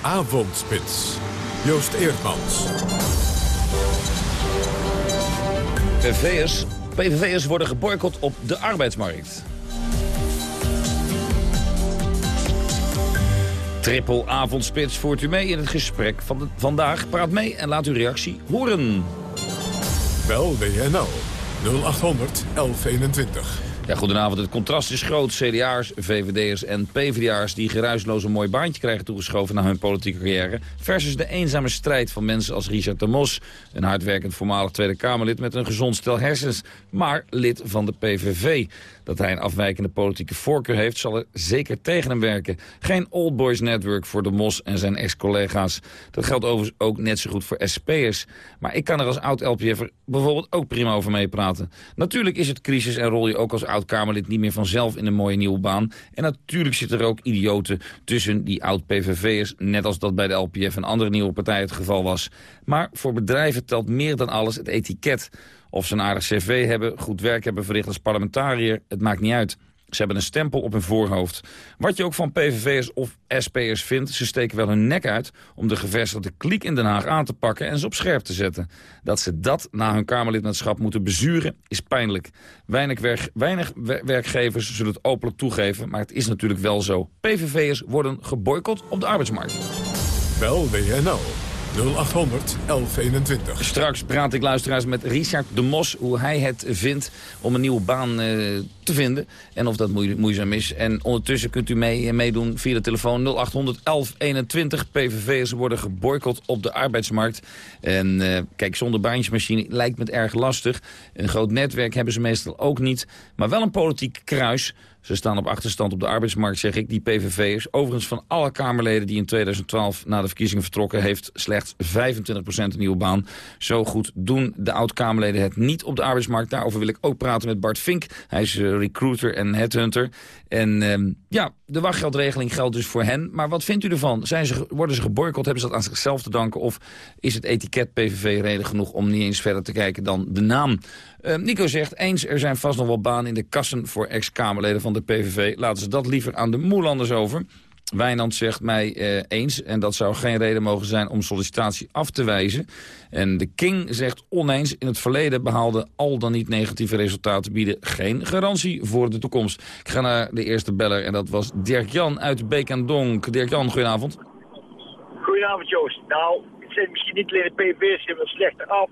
S1: Avondspits. Joost Eerdmans.
S21: PVV'ers, PVV'ers worden geboycott op de arbeidsmarkt. Triple avondspits voert u mee in het gesprek van de, vandaag. Praat mee en laat uw reactie horen.
S1: Bel WNL 0800 1121.
S21: Ja, goedenavond. Het contrast is groot. CDA'ers, VVD'ers en PvdA'ers die geruisloos een mooi baantje krijgen toegeschoven naar hun politieke carrière. Versus de eenzame strijd van mensen als Richard de Mos. Een hardwerkend voormalig Tweede Kamerlid met een gezond stel hersens. Maar lid van de PVV. Dat hij een afwijkende politieke voorkeur heeft, zal er zeker tegen hem werken. Geen old boys network voor de Mos en zijn ex-collega's. Dat geldt overigens ook net zo goed voor SP'ers. Maar ik kan er als oud-LPF'er bijvoorbeeld ook prima over meepraten. Natuurlijk is het crisis en rol je ook als oud-Kamerlid niet meer vanzelf in een mooie nieuwe baan. En natuurlijk zitten er ook idioten tussen die oud-PVV'ers... net als dat bij de LPF en andere nieuwe partijen het geval was. Maar voor bedrijven telt meer dan alles het etiket... Of ze een aardig cv hebben, goed werk hebben verricht als parlementariër, het maakt niet uit. Ze hebben een stempel op hun voorhoofd. Wat je ook van PVV'ers of SP'ers vindt, ze steken wel hun nek uit... om de gevestigde kliek in Den Haag aan te pakken en ze op scherp te zetten. Dat ze dat na hun Kamerlidmaatschap moeten bezuren, is pijnlijk. Weinig, weinig werkgevers zullen het openlijk toegeven, maar het is natuurlijk wel zo. PVV'ers worden geboycott op de arbeidsmarkt.
S1: Bel WNL 0800 1121.
S21: Straks praat ik luisteraars met Richard de Mos... hoe hij het vindt om een nieuwe baan uh, te vinden. En of dat moeizaam is. En ondertussen kunt u mee, meedoen via de telefoon 0800 1121. PVV'ers worden geboycott op de arbeidsmarkt. En uh, kijk, zonder baantjesmachine lijkt me het erg lastig. Een groot netwerk hebben ze meestal ook niet. Maar wel een politiek kruis... Ze staan op achterstand op de arbeidsmarkt, zeg ik, die PVV'ers. Overigens van alle Kamerleden die in 2012 na de verkiezingen vertrokken... heeft slechts 25% een nieuwe baan. Zo goed doen de oud-Kamerleden het niet op de arbeidsmarkt. Daarover wil ik ook praten met Bart Vink. Hij is uh, recruiter en headhunter. En uh, ja, de wachtgeldregeling geldt dus voor hen. Maar wat vindt u ervan? Zijn ze, worden ze geboycott? Hebben ze dat aan zichzelf te danken? Of is het etiket PVV reden genoeg om niet eens verder te kijken dan de naam? Uh, Nico zegt, eens er zijn vast nog wel banen in de kassen voor ex-Kamerleden van de PVV. Laten ze dat liever aan de Moelanders over. Wijnand zegt mij eh, eens, en dat zou geen reden mogen zijn om sollicitatie af te wijzen. En de King zegt oneens, in het verleden behaalde al dan niet negatieve resultaten bieden geen garantie voor de toekomst. Ik ga naar de eerste beller en dat was Dirk-Jan uit Beek en Donk. Dirk-Jan, goedenavond.
S24: Goedenavond Joost. Nou, het zijn misschien niet alleen de die wat slechter af.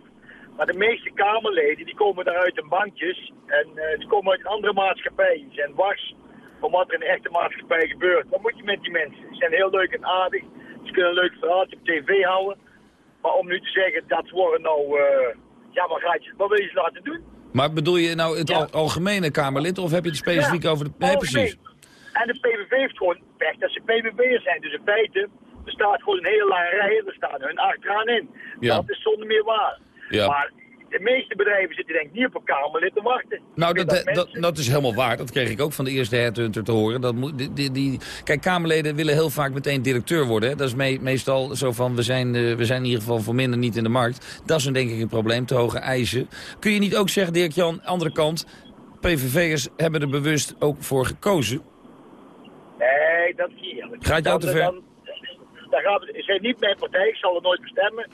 S24: Maar de meeste Kamerleden die komen daar uit in bankjes. En uh, die komen uit een andere maatschappij. Die zijn wars van wat er in de echte maatschappij gebeurt. Wat moet je met die mensen? Ze zijn heel leuk en aardig. Ze kunnen een leuk verhaaltje op tv houden. Maar om nu te zeggen, dat worden nou... Uh, ja, wat, gaat je, wat wil je ze laten doen?
S21: Maar bedoel je nou het ja. algemene Kamerlid of heb je het specifiek
S24: ja,
S21: over de... Nee, precies.
S24: En de PVV heeft gewoon pech dat ze PVV'ers zijn. Dus in feite, er staat gewoon een hele lange rij, er staan hun achteraan in. Ja. Dat is zonder meer waar. Ja. Maar de meeste bedrijven zitten denk ik niet op een Kamerlid te wachten.
S21: Nou, dat, dat, dat, dat, is helemaal waar. Dat kreeg ik ook van de eerste headhunter te horen. Dat moet, die, die, die... Kijk, Kamerleden willen heel vaak meteen directeur worden. Hè. Dat is me, meestal zo van, we zijn, uh, we zijn in ieder geval voor minder niet in de markt. Dat is een, denk ik een probleem, te hoge eisen. Kun je niet ook zeggen, Dirk-Jan, andere kant... PVV'ers hebben er bewust ook voor gekozen?
S24: Nee, dat is niet eerlijk.
S21: Gaat jou te ver?
S24: We, ze zijn niet mijn partij, ik zal het nooit bestemmen.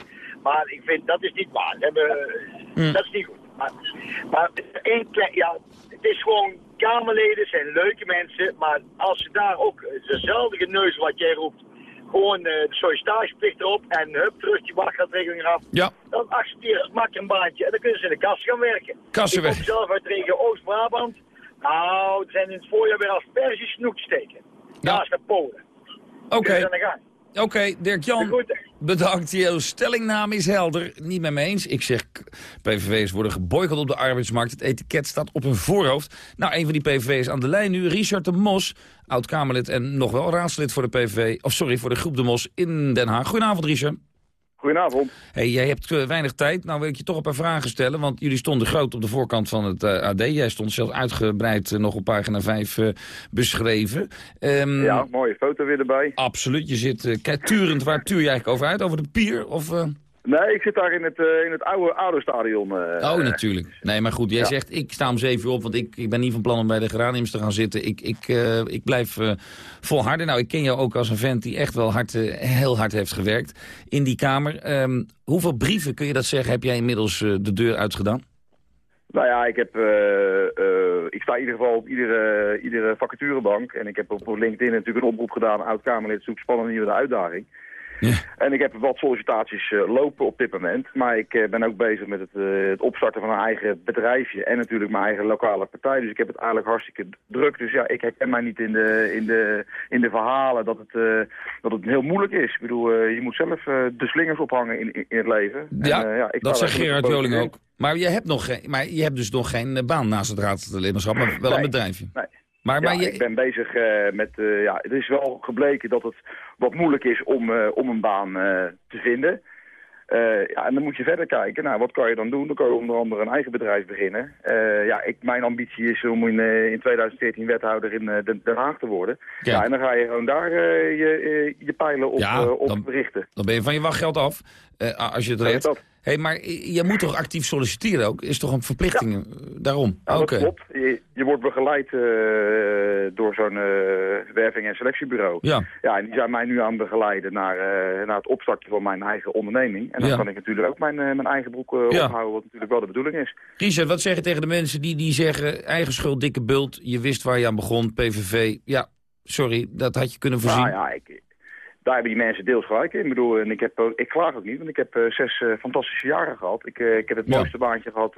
S24: Maar ik vind, dat is niet waar. Hebben, mm. Dat is niet goed. Maar, maar één ja, het is gewoon, Kamerleden zijn leuke mensen, maar als ze daar ook dezelfde neus wat jij roept, gewoon uh, de sollicitatieplicht erop en hup, terug die wachtgeldregeling af.
S21: Ja.
S24: Dan accepteer ze, maak een baantje en dan kunnen ze in de kast gaan werken.
S21: Kassen weg.
S24: Ik kom zelf uit de regio Oost-Brabant. Nou, er zijn in het voorjaar weer asperges snoek steken. Ja. Naast naar Polen.
S21: Oké. Okay. Oké, Dirk-Jan, bedankt. Jouw stellingname is helder. Niet met me eens. Ik zeg, PVV'ers worden geboycott op de arbeidsmarkt. Het etiket staat op hun voorhoofd. Nou, een van die PVV'ers aan de lijn nu, Richard de Mos. Oud-Kamerlid en nog wel raadslid voor de PVV. Of sorry, voor de groep de Mos in Den Haag. Goedenavond, Richard.
S25: Goedenavond.
S21: Hey, jij hebt uh, weinig tijd. Nou wil ik je toch een paar vragen stellen. Want jullie stonden groot op de voorkant van het uh, AD. Jij stond zelfs uitgebreid uh, nog op pagina 5 beschreven.
S25: Um, ja, mooie foto weer erbij.
S21: Absoluut. Je zit turend. Waar tuur je eigenlijk over uit? Over de pier? Of,
S25: Nee, ik zit daar in het, uh, in het oude ADO-stadion. Uh,
S21: oh, natuurlijk. Nee, maar goed, jij ja. zegt, ik sta om zeven uur op, want ik, ik ben niet van plan om bij de geraniums te gaan zitten. Ik, ik, uh, ik blijf volharden. Nou, ik ken jou ook als een vent die echt wel hard, heel hard heeft gewerkt in die kamer. Um, hoeveel brieven, kun je dat zeggen, heb jij inmiddels de deur uitgedaan?
S25: Nou ja, ik, heb, ik sta in ieder geval op iedere, iedere vacaturebank. En ik heb op LinkedIn natuurlijk een oproep gedaan. Oud-Kamerlid zoekt spannende nieuwe uitdaging. Ja. En ik heb wat sollicitaties uh, lopen op dit moment. Maar ik uh, ben ook bezig met het, uh, het, opstarten van een eigen bedrijfje. En natuurlijk mijn eigen lokale partij. Dus ik heb het eigenlijk hartstikke druk. Dus ja, ik herken mij niet in de, in de, in de verhalen dat het, dat het heel moeilijk is. Ik bedoel, je moet zelf de slingers ophangen in, in het leven.
S21: Ja, en, ja ik dat zegt Gerard Joling ook. Maar je, hebt nog geen, maar je hebt dus nog geen baan naast het raadslidmaatschap, maar wel nee, een bedrijfje.
S25: Nee. Maar, maar ja, je... ik ben bezig uh, met... Uh, ja, het is wel gebleken dat het wat moeilijk is om, uh, om een baan te vinden. ja, en dan moet je verder kijken. Nou, wat kan je dan doen? Dan kan je onder andere een eigen bedrijf beginnen. ja, ik, mijn ambitie is om in, in 2014 wethouder in Den, Haag te worden. Ja. ja. en dan ga je gewoon daar je, je pijlen op,
S21: ja,
S25: op
S21: dan,
S25: berichten.
S21: Dan ben je van je wachtgeld af, als je het redt. Hey, maar je moet toch actief solliciteren ook? Is toch een verplichting ja. daarom?
S25: Ja, dat klopt. Je, je, wordt begeleid uh, door zo'n uh, werving- en selectiebureau.
S21: Ja.
S25: ja, en die zijn mij nu aan het begeleiden naar, naar het opstarten van mijn eigen onderneming. En dan kan ik natuurlijk ook mijn, mijn eigen broek ophouden, wat natuurlijk wel de bedoeling is.
S21: Richard, wat zeg je tegen de mensen die, die zeggen... eigen schuld, dikke bult, je wist waar je aan begon, PVV... Ja, sorry, dat had je kunnen voorzien.
S25: Nou ja, ik, daar hebben die mensen deels gelijk in. Ik bedoel, en ik, heb, ik klaag ook niet, want ik heb uh, zes uh, fantastische jaren gehad. Ik, uh, ik heb het ja. mooiste baantje gehad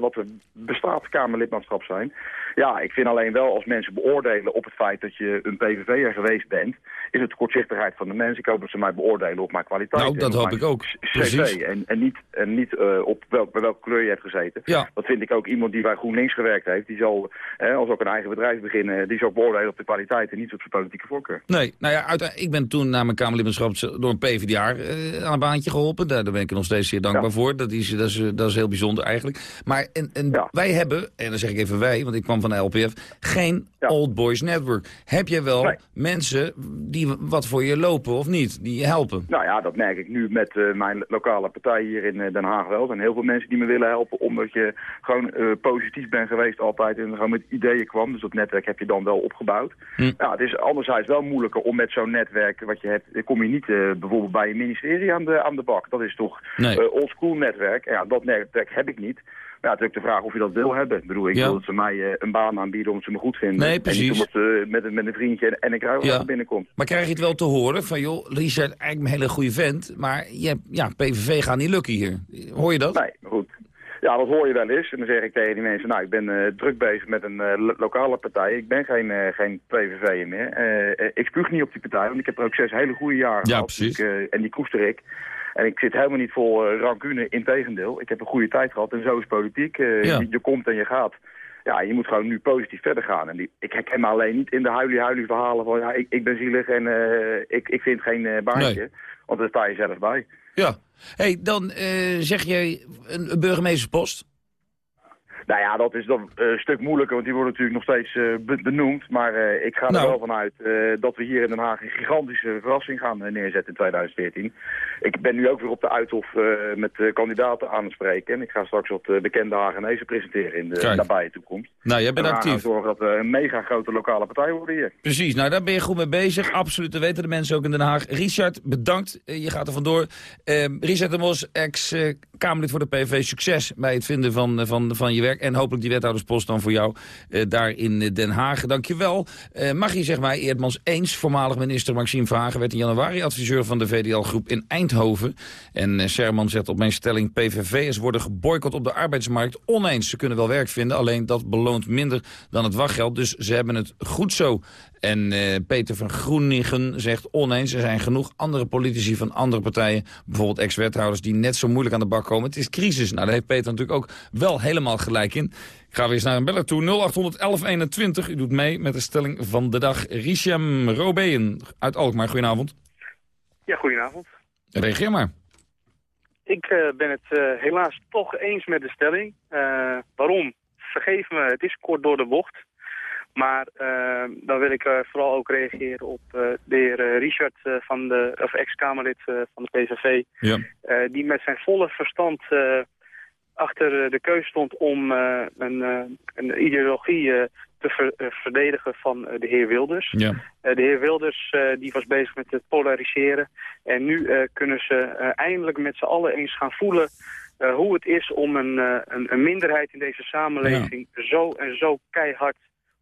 S25: wat er bestaat, Kamerlidmaatschap zijn. Ja, ik vind alleen wel als mensen beoordelen op het feit dat je een PVV'er geweest bent... is het de kortzichtigheid van de mensen. Ik hoop dat ze mij beoordelen op mijn kwaliteit.
S21: Nou, dat hoop ik ook.
S25: Precies. En, en niet, en niet op welk, bij welke kleur je hebt gezeten.
S21: Ja.
S25: Dat vind ik ook iemand die bij GroenLinks gewerkt heeft. Die zal, als ook een eigen bedrijf beginnen, die zal beoordelen op de kwaliteit en niet op zijn politieke voorkeur.
S21: Nee, nou ja, uit, ik ben toen na mijn Kamerlidmaatschap door een PvdA uh, aan een baantje geholpen. Daar, daar ben ik nog steeds zeer dankbaar ja. voor. Dat is, dat, is, dat is heel bijzonder eigenlijk. Maar en, en ja. wij hebben, en dan zeg ik even wij, want ik kwam van de LPF... geen ja. Old Boys Network. Heb jij wel nee. mensen die wat voor je lopen of niet? Die je helpen?
S25: Nou ja, dat merk ik nu met uh, mijn lokale partij hier in uh, Den Haag wel. Er zijn heel veel mensen die me willen helpen... omdat je gewoon positief bent geweest altijd en gewoon met ideeën kwam. Dus dat netwerk heb je dan wel opgebouwd.
S21: Hm.
S25: Ja, het is anderzijds wel moeilijker om met zo'n netwerk wat je hebt, kom je niet uh, bijvoorbeeld bij een ministerie aan de, aan de bak. Dat is toch
S21: nee.
S25: oldschool netwerk. Ja, dat netwerk heb ik niet. Ja, het is ook de vraag of je dat wil hebben. Ik bedoel, ik
S21: ja.
S25: wil dat ze mij uh, een baan aanbieden omdat ze me goed vinden.
S21: Nee, precies.
S25: En niet omdat ze met, met een vriendje en, en een kruis
S21: ja.
S25: binnenkomt.
S21: Maar krijg je het wel te horen van, joh, Richard, eigenlijk een hele goede vent, maar je, ja, PVV gaat niet lukken hier. Hoor je dat?
S25: Nee, goed. Ja, dat hoor je wel eens. En dan zeg ik tegen die mensen, nou, ik ben uh, druk bezig met een uh, lo lokale partij. Ik ben geen, uh, geen PVV'er meer. ik spuug niet op die partij, want ik heb er ook zes hele goede jaren
S21: ja,
S25: gehad.
S21: Precies.
S25: Ik, en die koester ik. En ik zit helemaal niet vol rancune, integendeel. Ik heb een goede tijd gehad en zo is politiek.
S21: Ja.
S25: Je, je, komt en je gaat. Ja, je moet gewoon nu positief verder gaan. En die, ik herken me alleen niet in de huilie-huilie verhalen van... ja, ik, ik ben zielig en ik, ik vind geen baantje.
S21: Nee.
S25: Want daar sta je zelf bij.
S21: Ja. hey, dan zeg jij een, een burgemeesterspost?
S25: Nou ja, dat is dan een uh, stuk moeilijker, want die wordt natuurlijk nog steeds uh, benoemd. Maar uh, ik ga
S21: nou.
S25: er wel vanuit dat we hier in Den Haag een gigantische verrassing gaan neerzetten in 2014. Ik ben nu ook weer op de Uithof met kandidaten aan het spreken. En ik ga straks wat bekende Hagenezen presenteren in de
S21: Kijk.
S25: nabije toekomst.
S21: Nou, jij bent actief.
S25: zorgen dat we een mega grote lokale partij worden hier.
S21: Precies, nou daar ben je goed mee bezig. Absoluut, dat weten de mensen ook in Den Haag. Richard, bedankt. je gaat er vandoor. Richard de Mos, ex-Kamerlid voor de PV. Succes bij het vinden van, van, van je werk. En hopelijk die wethouderspost dan voor jou uh, daar in Den Haag. Dankjewel. Uh, mag je zeg maar Eerdmans eens, voormalig minister Maxime Verhagen... werd in januari adviseur van de VDL-groep in Eindhoven. En uh, Serman zegt op mijn stelling... PVV'ers worden geboycott op de arbeidsmarkt. Oneens, ze kunnen wel werk vinden, alleen dat beloont minder dan het wachtgeld. Dus ze hebben het goed zo. En eh, Peter van Groeningen zegt oneens. Er zijn genoeg andere politici van andere partijen, bijvoorbeeld ex-wethouders, die net zo moeilijk aan de bak komen. Het is crisis. Nou, daar heeft Peter natuurlijk ook wel helemaal gelijk in. Ik ga weer eens naar een beller toe. 081121. U doet mee met de stelling van de dag. Richam Robeen uit Alkmaar. Goedenavond.
S26: Ja, goedenavond.
S21: Reageer maar.
S26: Ik eh, ben het eh, helaas toch eens met de stelling. Waarom? Vergeef me, het is kort door de bocht. Maar dan wil ik vooral ook reageren op de heer Richard, van de, of ex-Kamerlid van de PVV.
S21: Ja.
S26: die met zijn volle verstand achter de keuze stond om een, een ideologie te eh, verdedigen van eh, de heer Wilders.
S21: Ja.
S26: Eh, de heer Wilders die was bezig met het polariseren. En nu kunnen ze eindelijk met z'n allen eens gaan voelen... hoe het is om een, een, een, minderheid in deze samenleving zo en zo keihard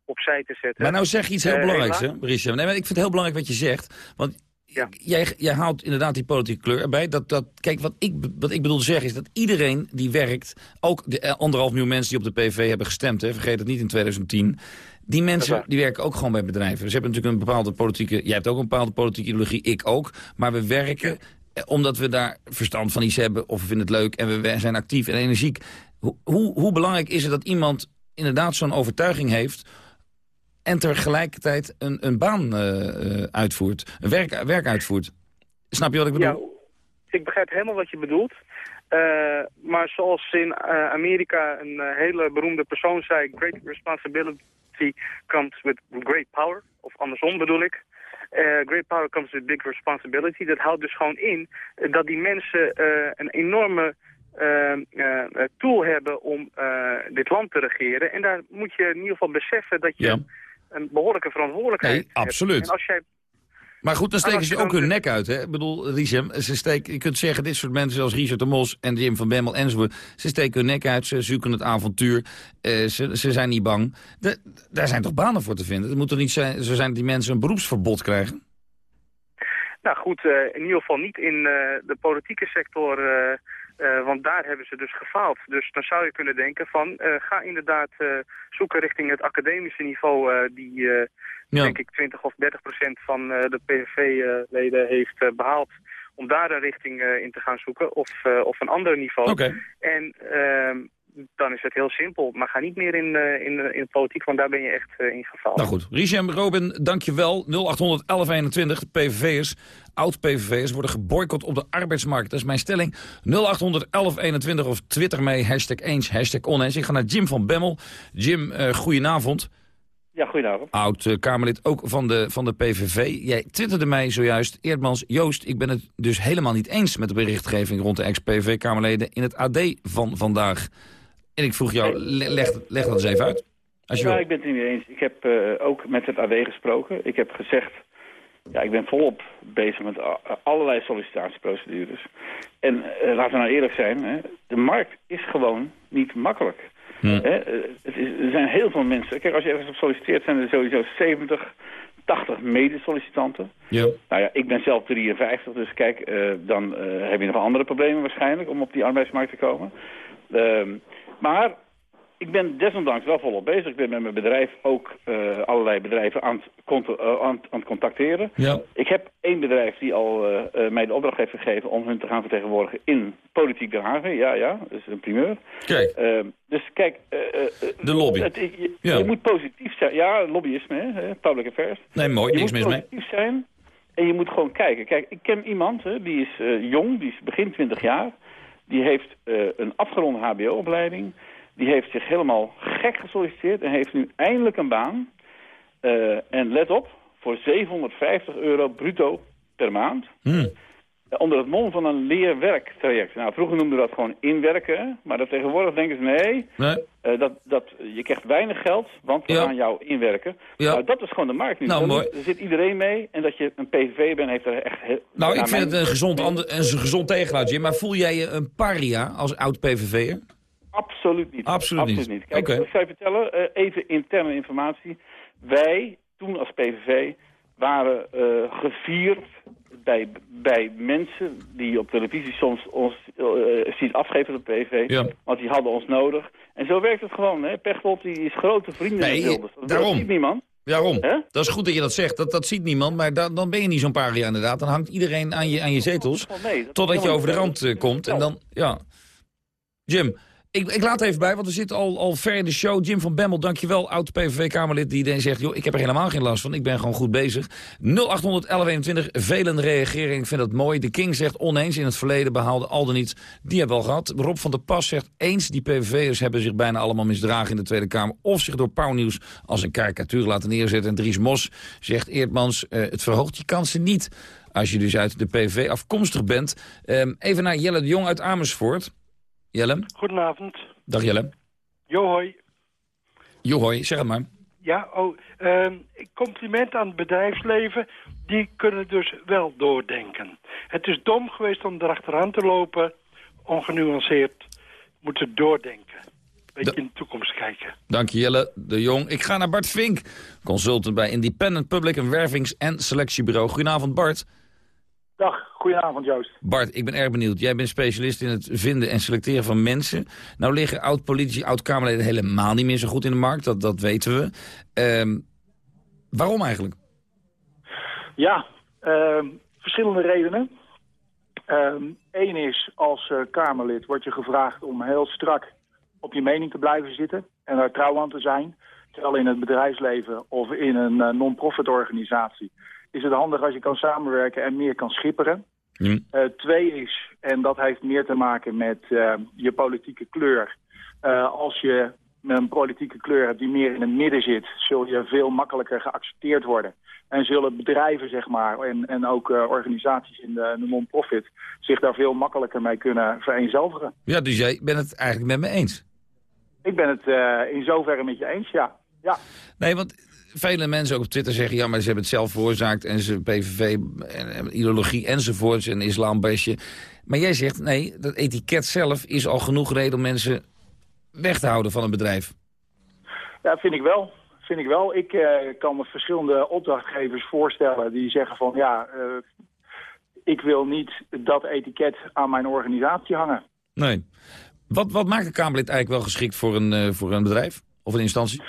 S26: opzij te zetten.
S21: Maar nou zeg je iets heel belangrijks, hè, Richard. Nee, maar ik vind het heel belangrijk wat je zegt. Want ja. Jij, jij haalt inderdaad die politieke kleur erbij. Dat, dat, kijk, wat ik, wat ik bedoel te zeggen is dat iedereen die werkt... ook de eh, anderhalf miljoen mensen die op de PV hebben gestemd... Hè, vergeet het niet in 2010... Die mensen die werken ook gewoon bij bedrijven. Ze hebben natuurlijk een bepaalde politieke... Jij hebt ook een bepaalde politieke ideologie, ik ook. Maar we werken eh, omdat we daar verstand van iets hebben... of we vinden het leuk en we zijn actief en energiek. Hoe, hoe, hoe belangrijk is het dat iemand inderdaad zo'n overtuiging heeft en tegelijkertijd een, een baan uh, uitvoert, een werk, werk uitvoert. Snap je wat ik bedoel?
S26: Ja, ik begrijp helemaal wat je bedoelt. Uh, maar zoals in Amerika een hele beroemde persoon zei... great responsibility comes with great power. Of andersom bedoel ik. great power comes with big responsibility. Dat houdt dus gewoon in dat die mensen een enorme... tool hebben om dit land te regeren. En daar moet je in ieder geval beseffen dat je een behoorlijke verantwoordelijkheid
S21: nee, absoluut.
S26: En als jij
S21: maar goed, dan steken ze ook hun nek uit. Hè? Ik bedoel, Richem, ze steken, je kunt zeggen, dit soort mensen zoals Richard de Mos en Jim van Bemmel enzovoort, ze steken hun nek uit, ze zoeken het avontuur, eh, ze, ze zijn niet bang. De, daar zijn toch banen voor te vinden? Het moet toch niet zijn, zo zijn dat die mensen een beroepsverbod krijgen?
S26: Nou goed, uh, in ieder geval niet in uh, de politieke sector uh, uh, want daar hebben ze dus gefaald. Dus dan zou je kunnen denken van, uh, ga inderdaad uh, zoeken richting het academische niveau... die, ja. denk ik, 20 of 30 procent van de PVV-leden heeft behaald... om daar een richting in te gaan zoeken, of, of een ander niveau.
S21: Okay.
S26: En ehm, dan is het heel simpel. Maar ga niet meer in, uh, in, in de politiek, want daar ben je echt uh, in gevallen.
S21: Nou goed, Richem Robin, dankjewel. 0800 1121, de PVV'ers, oud-PVV'ers worden geboycott op de arbeidsmarkt. Dat is mijn stelling. 0800 1121 of twitter mee, hashtag eens, hashtag oneens. Ik ga naar Jim van Bemmel. Jim, uh, goedenavond.
S27: Ja, goedenavond.
S21: Oud-Kamerlid ook van de, van de PVV. Jij twitterde mij zojuist, Eerdmans, Joost, ik ben het dus helemaal niet eens met de berichtgeving rond de ex-PVV-Kamerleden in het AD van vandaag. En ik vroeg jou, leg, leg dat eens even uit. Als je
S27: ja, ik ben het niet eens. Ik heb uh, ook met het AD gesproken. Ik heb gezegd, ja, ik ben volop bezig met allerlei sollicitatieprocedures. En uh, laten we nou eerlijk zijn, hè, de markt is gewoon niet makkelijk. Hè, het is, er zijn heel veel mensen. Kijk, als je ergens op solliciteert, zijn er sowieso 70, 80 medesollicitanten.
S21: Ja.
S27: Nou ja, ik ben zelf 53, dus kijk, dan heb je nog andere problemen waarschijnlijk om op die arbeidsmarkt te komen. Ehm, maar ik ben desondanks wel volop bezig. Ik ben met mijn bedrijf ook uh, allerlei bedrijven aan het, uh, aan, aan het contacteren.
S21: Ja.
S27: Ik heb één bedrijf die al uh, mij de opdracht heeft gegeven om hun te gaan vertegenwoordigen in Politiek Den Haag. Ja, ja, dat is een primeur.
S21: Kijk.
S27: Dus kijk...
S21: de lobby.
S27: Het, je, ja. je, moet positief zijn. Ja, lobbyisme, hè, public affairs.
S21: Nee, mooi,
S27: je
S21: niks mis mee.
S27: Je moet positief zijn en je moet gewoon kijken. Kijk, ik ken iemand, hè, die is jong, die is begin 20 jaar... Die heeft een afgeronde hbo-opleiding. Die heeft zich helemaal gek gesolliciteerd en heeft nu eindelijk een baan. Uh, en let op, voor 750 euro bruto per maand.
S21: Hmm.
S27: Onder het mom van een leerwerktraject. Nou, vroeger noemden we dat gewoon inwerken. Maar dat tegenwoordig denken ze, nee,
S21: nee.
S27: Uh, dat, dat, je krijgt weinig geld, want we
S21: Ja.
S27: gaan jou inwerken.
S21: Ja.
S27: Nou, dat is gewoon de markt nu.
S21: Nou, mooi.
S27: Er zit iedereen mee en dat je een PVV bent, heeft er echt... heel-
S21: Nou, ik vind
S27: mijn-
S21: het een gezond, ander, een gezond. Maar voel jij je een paria als oud-PVV'er?
S27: Absoluut niet.
S21: Absoluut niet.
S27: Kijk,
S21: Oké.
S27: ik zal je vertellen, eh, even interne informatie. Wij, toen als PVV, waren eh, gevierd bij, bij mensen die op televisie soms ons eh, ziet afgeven op de PVV.
S21: Ja.
S27: Want die hadden ons nodig. En zo werkt het gewoon. Hè? Pechtold die is grote vrienden
S21: Nee.
S27: Dat
S21: daarom.
S27: ziet niemand.
S21: Waarom? Dat is goed dat je dat zegt. Dat, dat ziet niemand, maar dan, dan ben je niet zo'n paria inderdaad. Dan hangt iedereen aan je, aan je zetels.
S28: Nee,
S21: totdat je over de rand komt. En dan, ja. Jim, ik, ik laat even bij, want we zitten al, al ver in de show. Jim van Bemmel, dankjewel. Oud-PVV-Kamerlid die dan zegt... joh, ik heb er helemaal geen last van. Ik ben gewoon goed bezig. 0800 1121, velen reageren. Ik vind dat mooi. De King zegt oneens. In het verleden behaalde Alden niet. Die hebben we al gehad. Rob van der Pas zegt eens. Die PVV'ers hebben zich bijna allemaal misdragen in de Tweede Kamer. Of zich door Pauwnieuws als een karikatuur laten neerzetten. En Dries Mos zegt Eerdmans... eh, het verhoogt je kansen niet als je dus uit de PVV afkomstig bent. Ehm, even naar Jelle de Jong uit Amersfoort. Jelle?
S29: Goedenavond.
S21: Dag Jelle.
S29: Jo, hoi.
S21: Johoi, zeg het maar.
S29: Ja, oh, ehm, compliment aan het bedrijfsleven. Die kunnen dus wel doordenken. Het is dom geweest om erachteraan te lopen. Ongenuanceerd. Moeten doordenken. Beetje in de toekomst kijken.
S21: Dank je Jelle de Jong. Ik ga naar Bart Vink, consultant bij Independent Public, een wervings- en selectiebureau. Goedenavond Bart.
S30: Dag, goedenavond Joost.
S21: Bart, ik ben erg benieuwd. Jij bent specialist in het vinden en selecteren van mensen. Nou liggen oud-politici, oud-Kamerleden helemaal niet meer zo goed in de markt. Dat, dat weten we. Ehm, waarom eigenlijk?
S30: Ja, ehm, verschillende redenen. Eén is, als eh, Kamerlid word je gevraagd om heel strak op je mening te blijven zitten en daar trouw aan te zijn. Terwijl in het bedrijfsleven of in een eh, non-profit organisatie is het handig als je kan samenwerken en meer kan schipperen. Eh, twee is, en dat heeft meer te maken met eh, je politieke kleur. Eh, als je een politieke kleur hebt die meer in het midden zit, zul je veel makkelijker geaccepteerd worden. En zullen bedrijven, zeg maar, en, en ook organisaties in de, de non-profit zich daar veel makkelijker mee kunnen vereenzelvigen.
S21: Ja, dus jij bent het eigenlijk met me eens.
S30: Ik ben het in zoverre met je eens, ja. ja.
S21: Nee, want vele mensen ook op Twitter zeggen... ja, maar ze hebben het zelf veroorzaakt en ze PVV, en, en ideologie enzovoorts... en islambesje. Maar jij zegt, nee, dat etiket zelf is al genoeg reden... om mensen weg te houden van een bedrijf.
S30: Ja, vind ik wel. Vind ik wel. Ik eh, kan me verschillende opdrachtgevers voorstellen die zeggen van ja, eh, ik wil niet dat etiket aan mijn organisatie hangen.
S21: Nee. Wat, wat maakt een Kamerlid eigenlijk wel geschikt voor een, eh, voor een bedrijf of een instantie?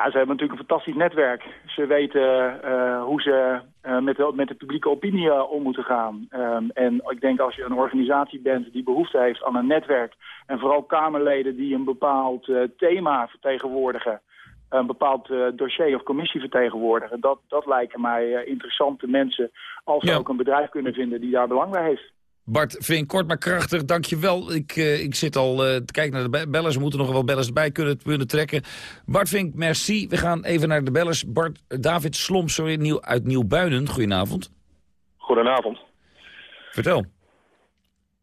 S30: Ja, ze hebben natuurlijk een fantastisch netwerk. Ze weten eh, hoe ze eh, met, de, met de publieke opinie eh, om moeten gaan. Ehm, en ik denk als je een organisatie bent die behoefte heeft aan een netwerk... en vooral Kamerleden die een bepaald thema vertegenwoordigen... een bepaald dossier of commissie vertegenwoordigen... dat, dat lijken mij interessante mensen als ze ook een bedrijf kunnen vinden die daar belang bij heeft.
S21: Bart Vink, kort maar krachtig, dankjewel. Ik, eh, ik zit al eh, te kijken naar de be- bellers. We moeten nog wel bellers erbij kunnen, kunnen trekken. Bart Vink, merci. We gaan even naar de bellers. Bart, David Slom, sorry, nieuw, uit Nieuw-Buinen. Goedenavond.
S31: Goedenavond.
S21: Vertel.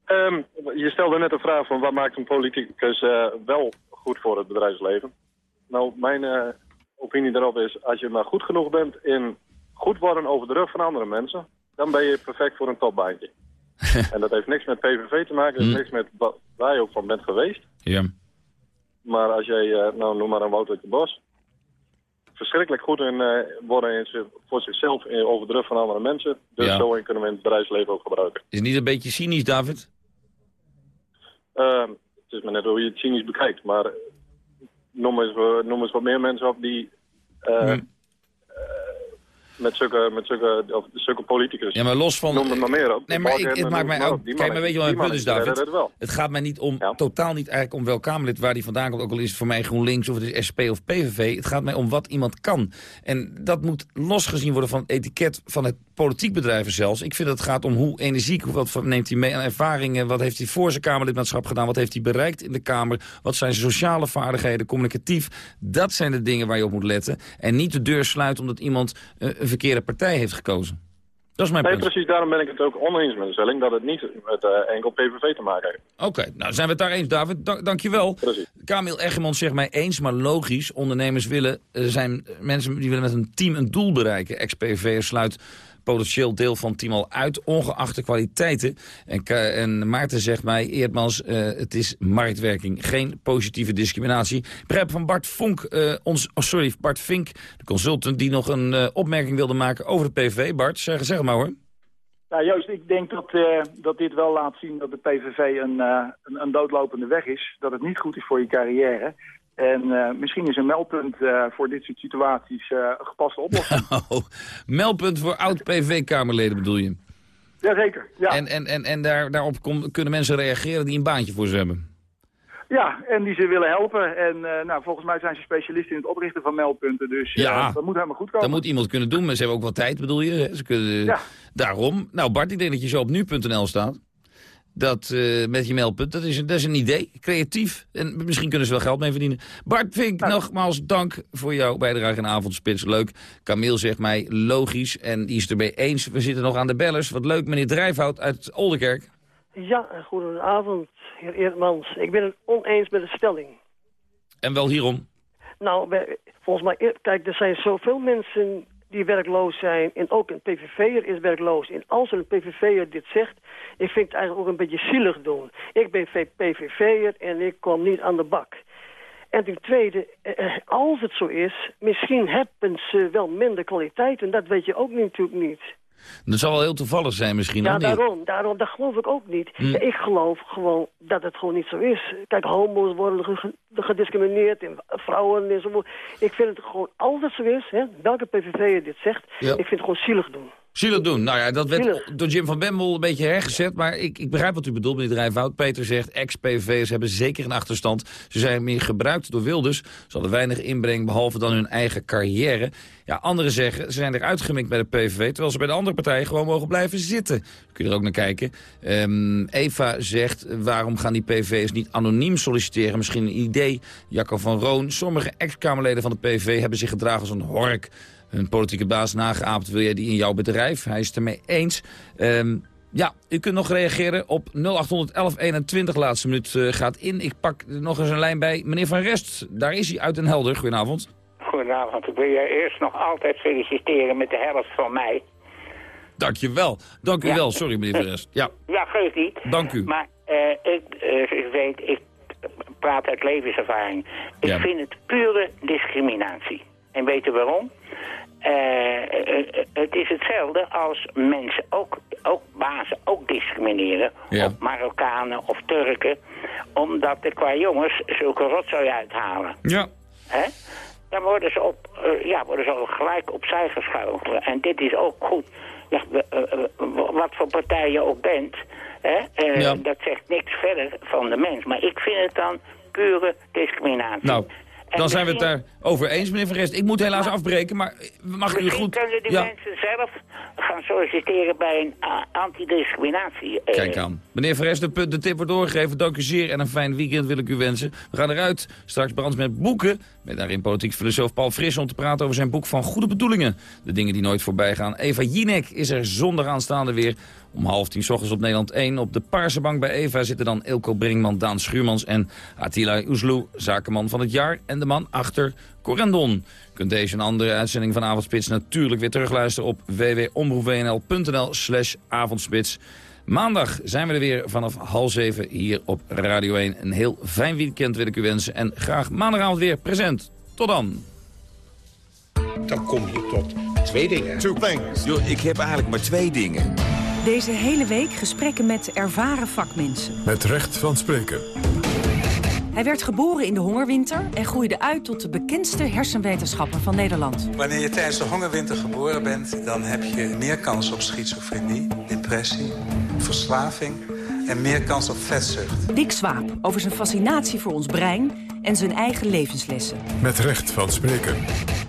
S31: Ehm, je stelde net de vraag van wat maakt een politicus eh, wel goed voor het bedrijfsleven. Nou, mijn opinie daarop is, als je maar goed genoeg bent in goed worden over de rug van andere mensen, dan ben je perfect voor een topbaantje. en dat heeft niks met PVV te maken, dat heeft niks met wa- waar je ook van bent geweest.
S21: Ja.
S31: Maar als jij, eh, nou noem maar een Wouter de Bos, verschrikkelijk goed in eh, worden in, voor zichzelf in, over de rug van andere mensen. Dus
S21: Ja.
S31: zo in kunnen we in het bedrijfsleven ook gebruiken.
S21: Is het niet een beetje cynisch, David?
S31: Ehm, het is maar net hoe je het cynisch bekijkt, maar noem eens, eh, noem eens wat meer mensen op die eh, met zulke, met zulke, of zulke politicus.
S21: Ja, maar los van...
S31: Noem er maar meer op.
S21: Nee, maar ik, het maakt mij ook... Kijk, maar weet je
S31: die
S21: mijn punt is, David?
S31: het wel.
S21: Het gaat mij niet om, totaal niet eigenlijk om welk Kamerlid waar die vandaan komt. Ook al is het voor mij GroenLinks of het is SP of PVV. Het gaat mij om wat iemand kan. En dat moet losgezien worden van het etiket van het politiek bedrijven zelfs. Ik vind dat het gaat om hoe energiek, wat neemt hij mee aan ervaringen. Wat heeft hij voor zijn Kamerlidmaatschap gedaan? Wat heeft hij bereikt in de Kamer? Wat zijn zijn sociale vaardigheden, communicatief? Dat zijn de dingen waar je op moet letten. En niet de deur sluiten omdat iemand eh, een verkeerde partij heeft gekozen. Dat is mijn
S31: Nee,
S21: punt.
S31: precies, daarom ben ik het ook oneens met de stelling dat het niet met eh, enkel PVV te maken heeft.
S21: Oké, nou zijn we het daar eens, David. Da dankjewel. Kamil Eggermond zegt mij eens, maar logisch. Ondernemers willen, eh, zijn mensen die willen met een team een doel bereiken. Ex-PVV'er sluit potentieel deel van het team al uit, ongeacht de kwaliteiten. En, en Maarten zegt mij, Eerdmans, eh, het is marktwerking, geen positieve discriminatie. Begrijp van Bart Vonk, eh, ons, oh, sorry, Bart Vink, de consultant, die nog een eh, opmerking wilde maken over de PVV. Bart, zeg, zeg maar hoor.
S30: Nou Joost, ik denk dat, dat dit wel laat zien dat de PVV een, een, een doodlopende weg is. Dat het niet goed is voor je carrière. En eh, misschien is een meldpunt eh, voor dit soort situaties eh, een gepaste oplossing.
S21: Oh, meldpunt voor oud-PV-kamerleden bedoel je?
S30: Jazeker, ja.
S21: En, en, en, en daar, daarop kom- kunnen mensen reageren die een baantje voor ze hebben?
S30: Ja, en die ze willen helpen. En nou, volgens mij zijn ze specialisten in het oprichten van meldpunten. Dus
S21: Ja.
S30: dat moet helemaal goed komen.
S21: Dat moet iemand kunnen doen, maar ze hebben ook wel tijd, bedoel je? Ze kunnen,
S30: Ja.
S21: Daarom. Nou Bart, ik denk dat je zo op nu.nl staat. Dat eh, met je meldpunt, dat is, een, dat is een idee. Creatief. En misschien kunnen ze wel geld mee verdienen. Bart Vink, nogmaals dank voor jouw bijdrage in Avondspits. Leuk. Camille zegt mij logisch en die is het ermee eens. We zitten nog aan de bellers. Wat leuk, meneer Drijfhout uit Oldenkerk.
S28: Ja, goedenavond, heer Eertmans. Ik ben het oneens met de stelling.
S21: En wel hierom.
S28: Nou, volgens mij, kijk, er zijn zoveel mensen die werkloos zijn. En ook een PVV'er is werkloos. En als een PVV'er dit zegt, ik vind het eigenlijk ook een beetje zielig doen. Ik ben PVV'er en ik kom niet aan de bak. En ten tweede, eh, eh, als het zo is, misschien hebben ze wel minder kwaliteit. En dat weet je ook natuurlijk niet.
S21: Dat zal wel heel toevallig zijn misschien.
S28: Ja, daarom, daarom, dat geloof ik ook niet.
S21: Hm.
S28: Ja, ik geloof gewoon dat het gewoon niet zo is. Kijk, homo's worden ge- gediscrimineerd en vrouwen en zo. Ik vind het gewoon, het zo is, hè, welke PVV dit zegt,
S21: Ja.
S28: ik vind het gewoon zielig doen.
S21: Zielig doen. Nou ja, dat werd door Jim van Bemmel een beetje hergezet. Maar ik, ik begrijp wat u bedoelt, meneer Drijfhout. Peter zegt, ex-PVV'ers hebben zeker een achterstand. Ze zijn meer gebruikt door Wilders. Ze hadden weinig inbreng, behalve dan hun eigen carrière. Ja, anderen zeggen, ze zijn eruit gemikt bij de PVV... terwijl ze bij de andere partijen gewoon mogen blijven zitten. Kun je er ook naar kijken. Ehm, Eva zegt, waarom gaan die PVV'ers niet anoniem solliciteren? Misschien een idee. Jacco van Roon. Sommige ex-Kamerleden van de PVV hebben zich gedragen als een hork hun politieke baas nageaapt. Wil jij die in jouw bedrijf? Hij is het ermee eens. Ehm, ja, u kunt nog reageren op 0800 1121. Laatste minuut eh, gaat in. Ik pak er nog eens een lijn bij. Meneer Van Rest, daar is hij uit Den Helder. Goedenavond.
S32: Goedenavond. Ik wil je eerst nog altijd feliciteren met de helft van mij.
S21: Dankjewel. Dank u
S32: Ja.
S21: wel. Sorry, meneer Van Rest. Ja,
S32: Ja, geeft niet.
S21: dank u.
S32: Maar eh, ik, eh, ik weet, ik praat uit levenservaring. Ik
S21: Ja.
S32: vind het pure discriminatie. En weet u waarom? Eh, eh, eh, het is hetzelfde als mensen, ook, ook bazen, ook discrimineren
S21: Ja.
S32: op Marokkanen of Turken, omdat er qua jongens zulke rotzooi uithalen.
S21: Ja.
S32: Hè? Dan worden ze, op, ja, worden ze al gelijk opzij geschoven. En dit is ook goed. Ja, wat voor partij je ook bent, hè?
S21: Ja.
S32: dat zegt niks verder van de mens. Maar ik vind het dan pure discriminatie.
S21: Nou,
S32: En
S21: dan zijn we het daarover eens, meneer Van Rest. Ik moet helaas afbreken, maar mag u goed...
S32: kunnen die
S21: Ja,
S32: mensen zelf gaan solliciteren bij een uh, antidiscriminatie. eh,
S21: Kijk aan. Meneer Van Rest, de, tip wordt doorgegeven. Dank u zeer en een fijn weekend wil ik u wensen. We gaan eruit. Straks brands met boeken. Met daarin politiek filosoof Paul Fris om te praten over zijn boek van goede bedoelingen. De dingen die nooit voorbij gaan. Eva Jinek is er zondag aanstaande weer. Om half tien 's ochtends op Nederland 1. Op de Paarse Bank bij Eva zitten dan Ilko Brinkman, Daan Schuurmans en Attila Oesloe, zakenman van het jaar. En de man achter Corendon. U kunt deze en andere uitzending van Avondspits natuurlijk weer terugluisteren op www.omroepwnl.nl slash avondspits. Maandag zijn we er weer vanaf half zeven hier op Radio 1. Een heel fijn weekend wil ik u wensen. En graag maandagavond weer present. Tot dan.
S33: Dan kom je tot twee dingen.
S10: Two things. Yo, ik heb eigenlijk maar twee dingen.
S22: Deze hele week gesprekken met ervaren vakmensen.
S1: Met recht van spreken.
S22: Hij werd geboren in de hongerwinter en groeide uit tot de bekendste hersenwetenschapper van Nederland.
S34: Wanneer je tijdens de hongerwinter geboren bent... dan heb je meer kans op schizofrenie, depressie, verslaving... en meer kans op vetzucht.
S22: Dick Swaap over zijn fascinatie voor ons brein en zijn eigen levenslessen.
S1: Met recht van spreken.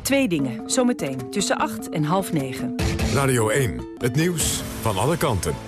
S22: Twee dingen, zometeen tussen acht en half negen.
S1: Radio 1. Het nieuws van alle kanten.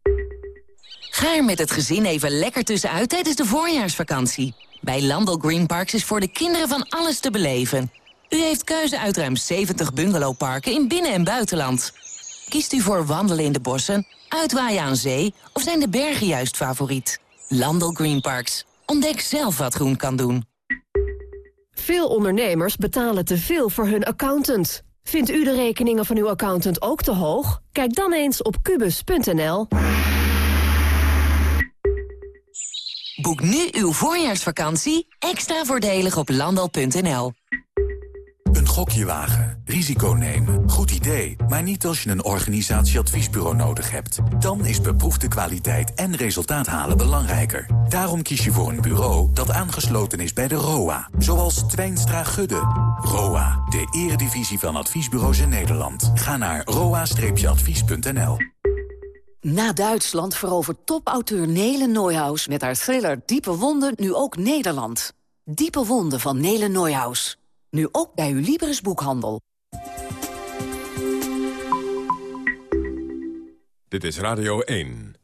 S35: Ga er met het gezin even lekker tussenuit tijdens de voorjaarsvakantie. Bij Landel Green Parks is voor de kinderen van alles te beleven. U heeft keuze uit ruim 70 bungalowparken in binnen- en buitenland. Kiest u voor wandelen in de bossen, uitwaaien aan zee... of zijn de bergen juist favoriet? Landel Green Parks. Ontdek zelf wat groen kan doen.
S36: Veel ondernemers betalen te veel voor hun accountant. Vindt u de rekeningen van uw accountant ook te hoog? Kijk dan eens op kubus.nl.
S35: Boek nu uw voorjaarsvakantie extra voordelig op landal.nl.
S34: Een gokje wagen, risico nemen, goed idee, maar niet als je een organisatieadviesbureau nodig hebt. Dan is beproefde kwaliteit en resultaat halen belangrijker. Daarom kies je voor een bureau dat aangesloten is bij de ROA, zoals Twijnstra Gudde. ROA, de eredivisie van adviesbureaus in Nederland. Ga naar roa-advies.nl.
S22: Na Duitsland verovert topauteur Nele Neuhaus met haar thriller Diepe Wonden nu ook Nederland. Diepe Wonden van Nele Neuhaus. Nu ook bij uw Libris boekhandel.
S1: Dit is Radio 1.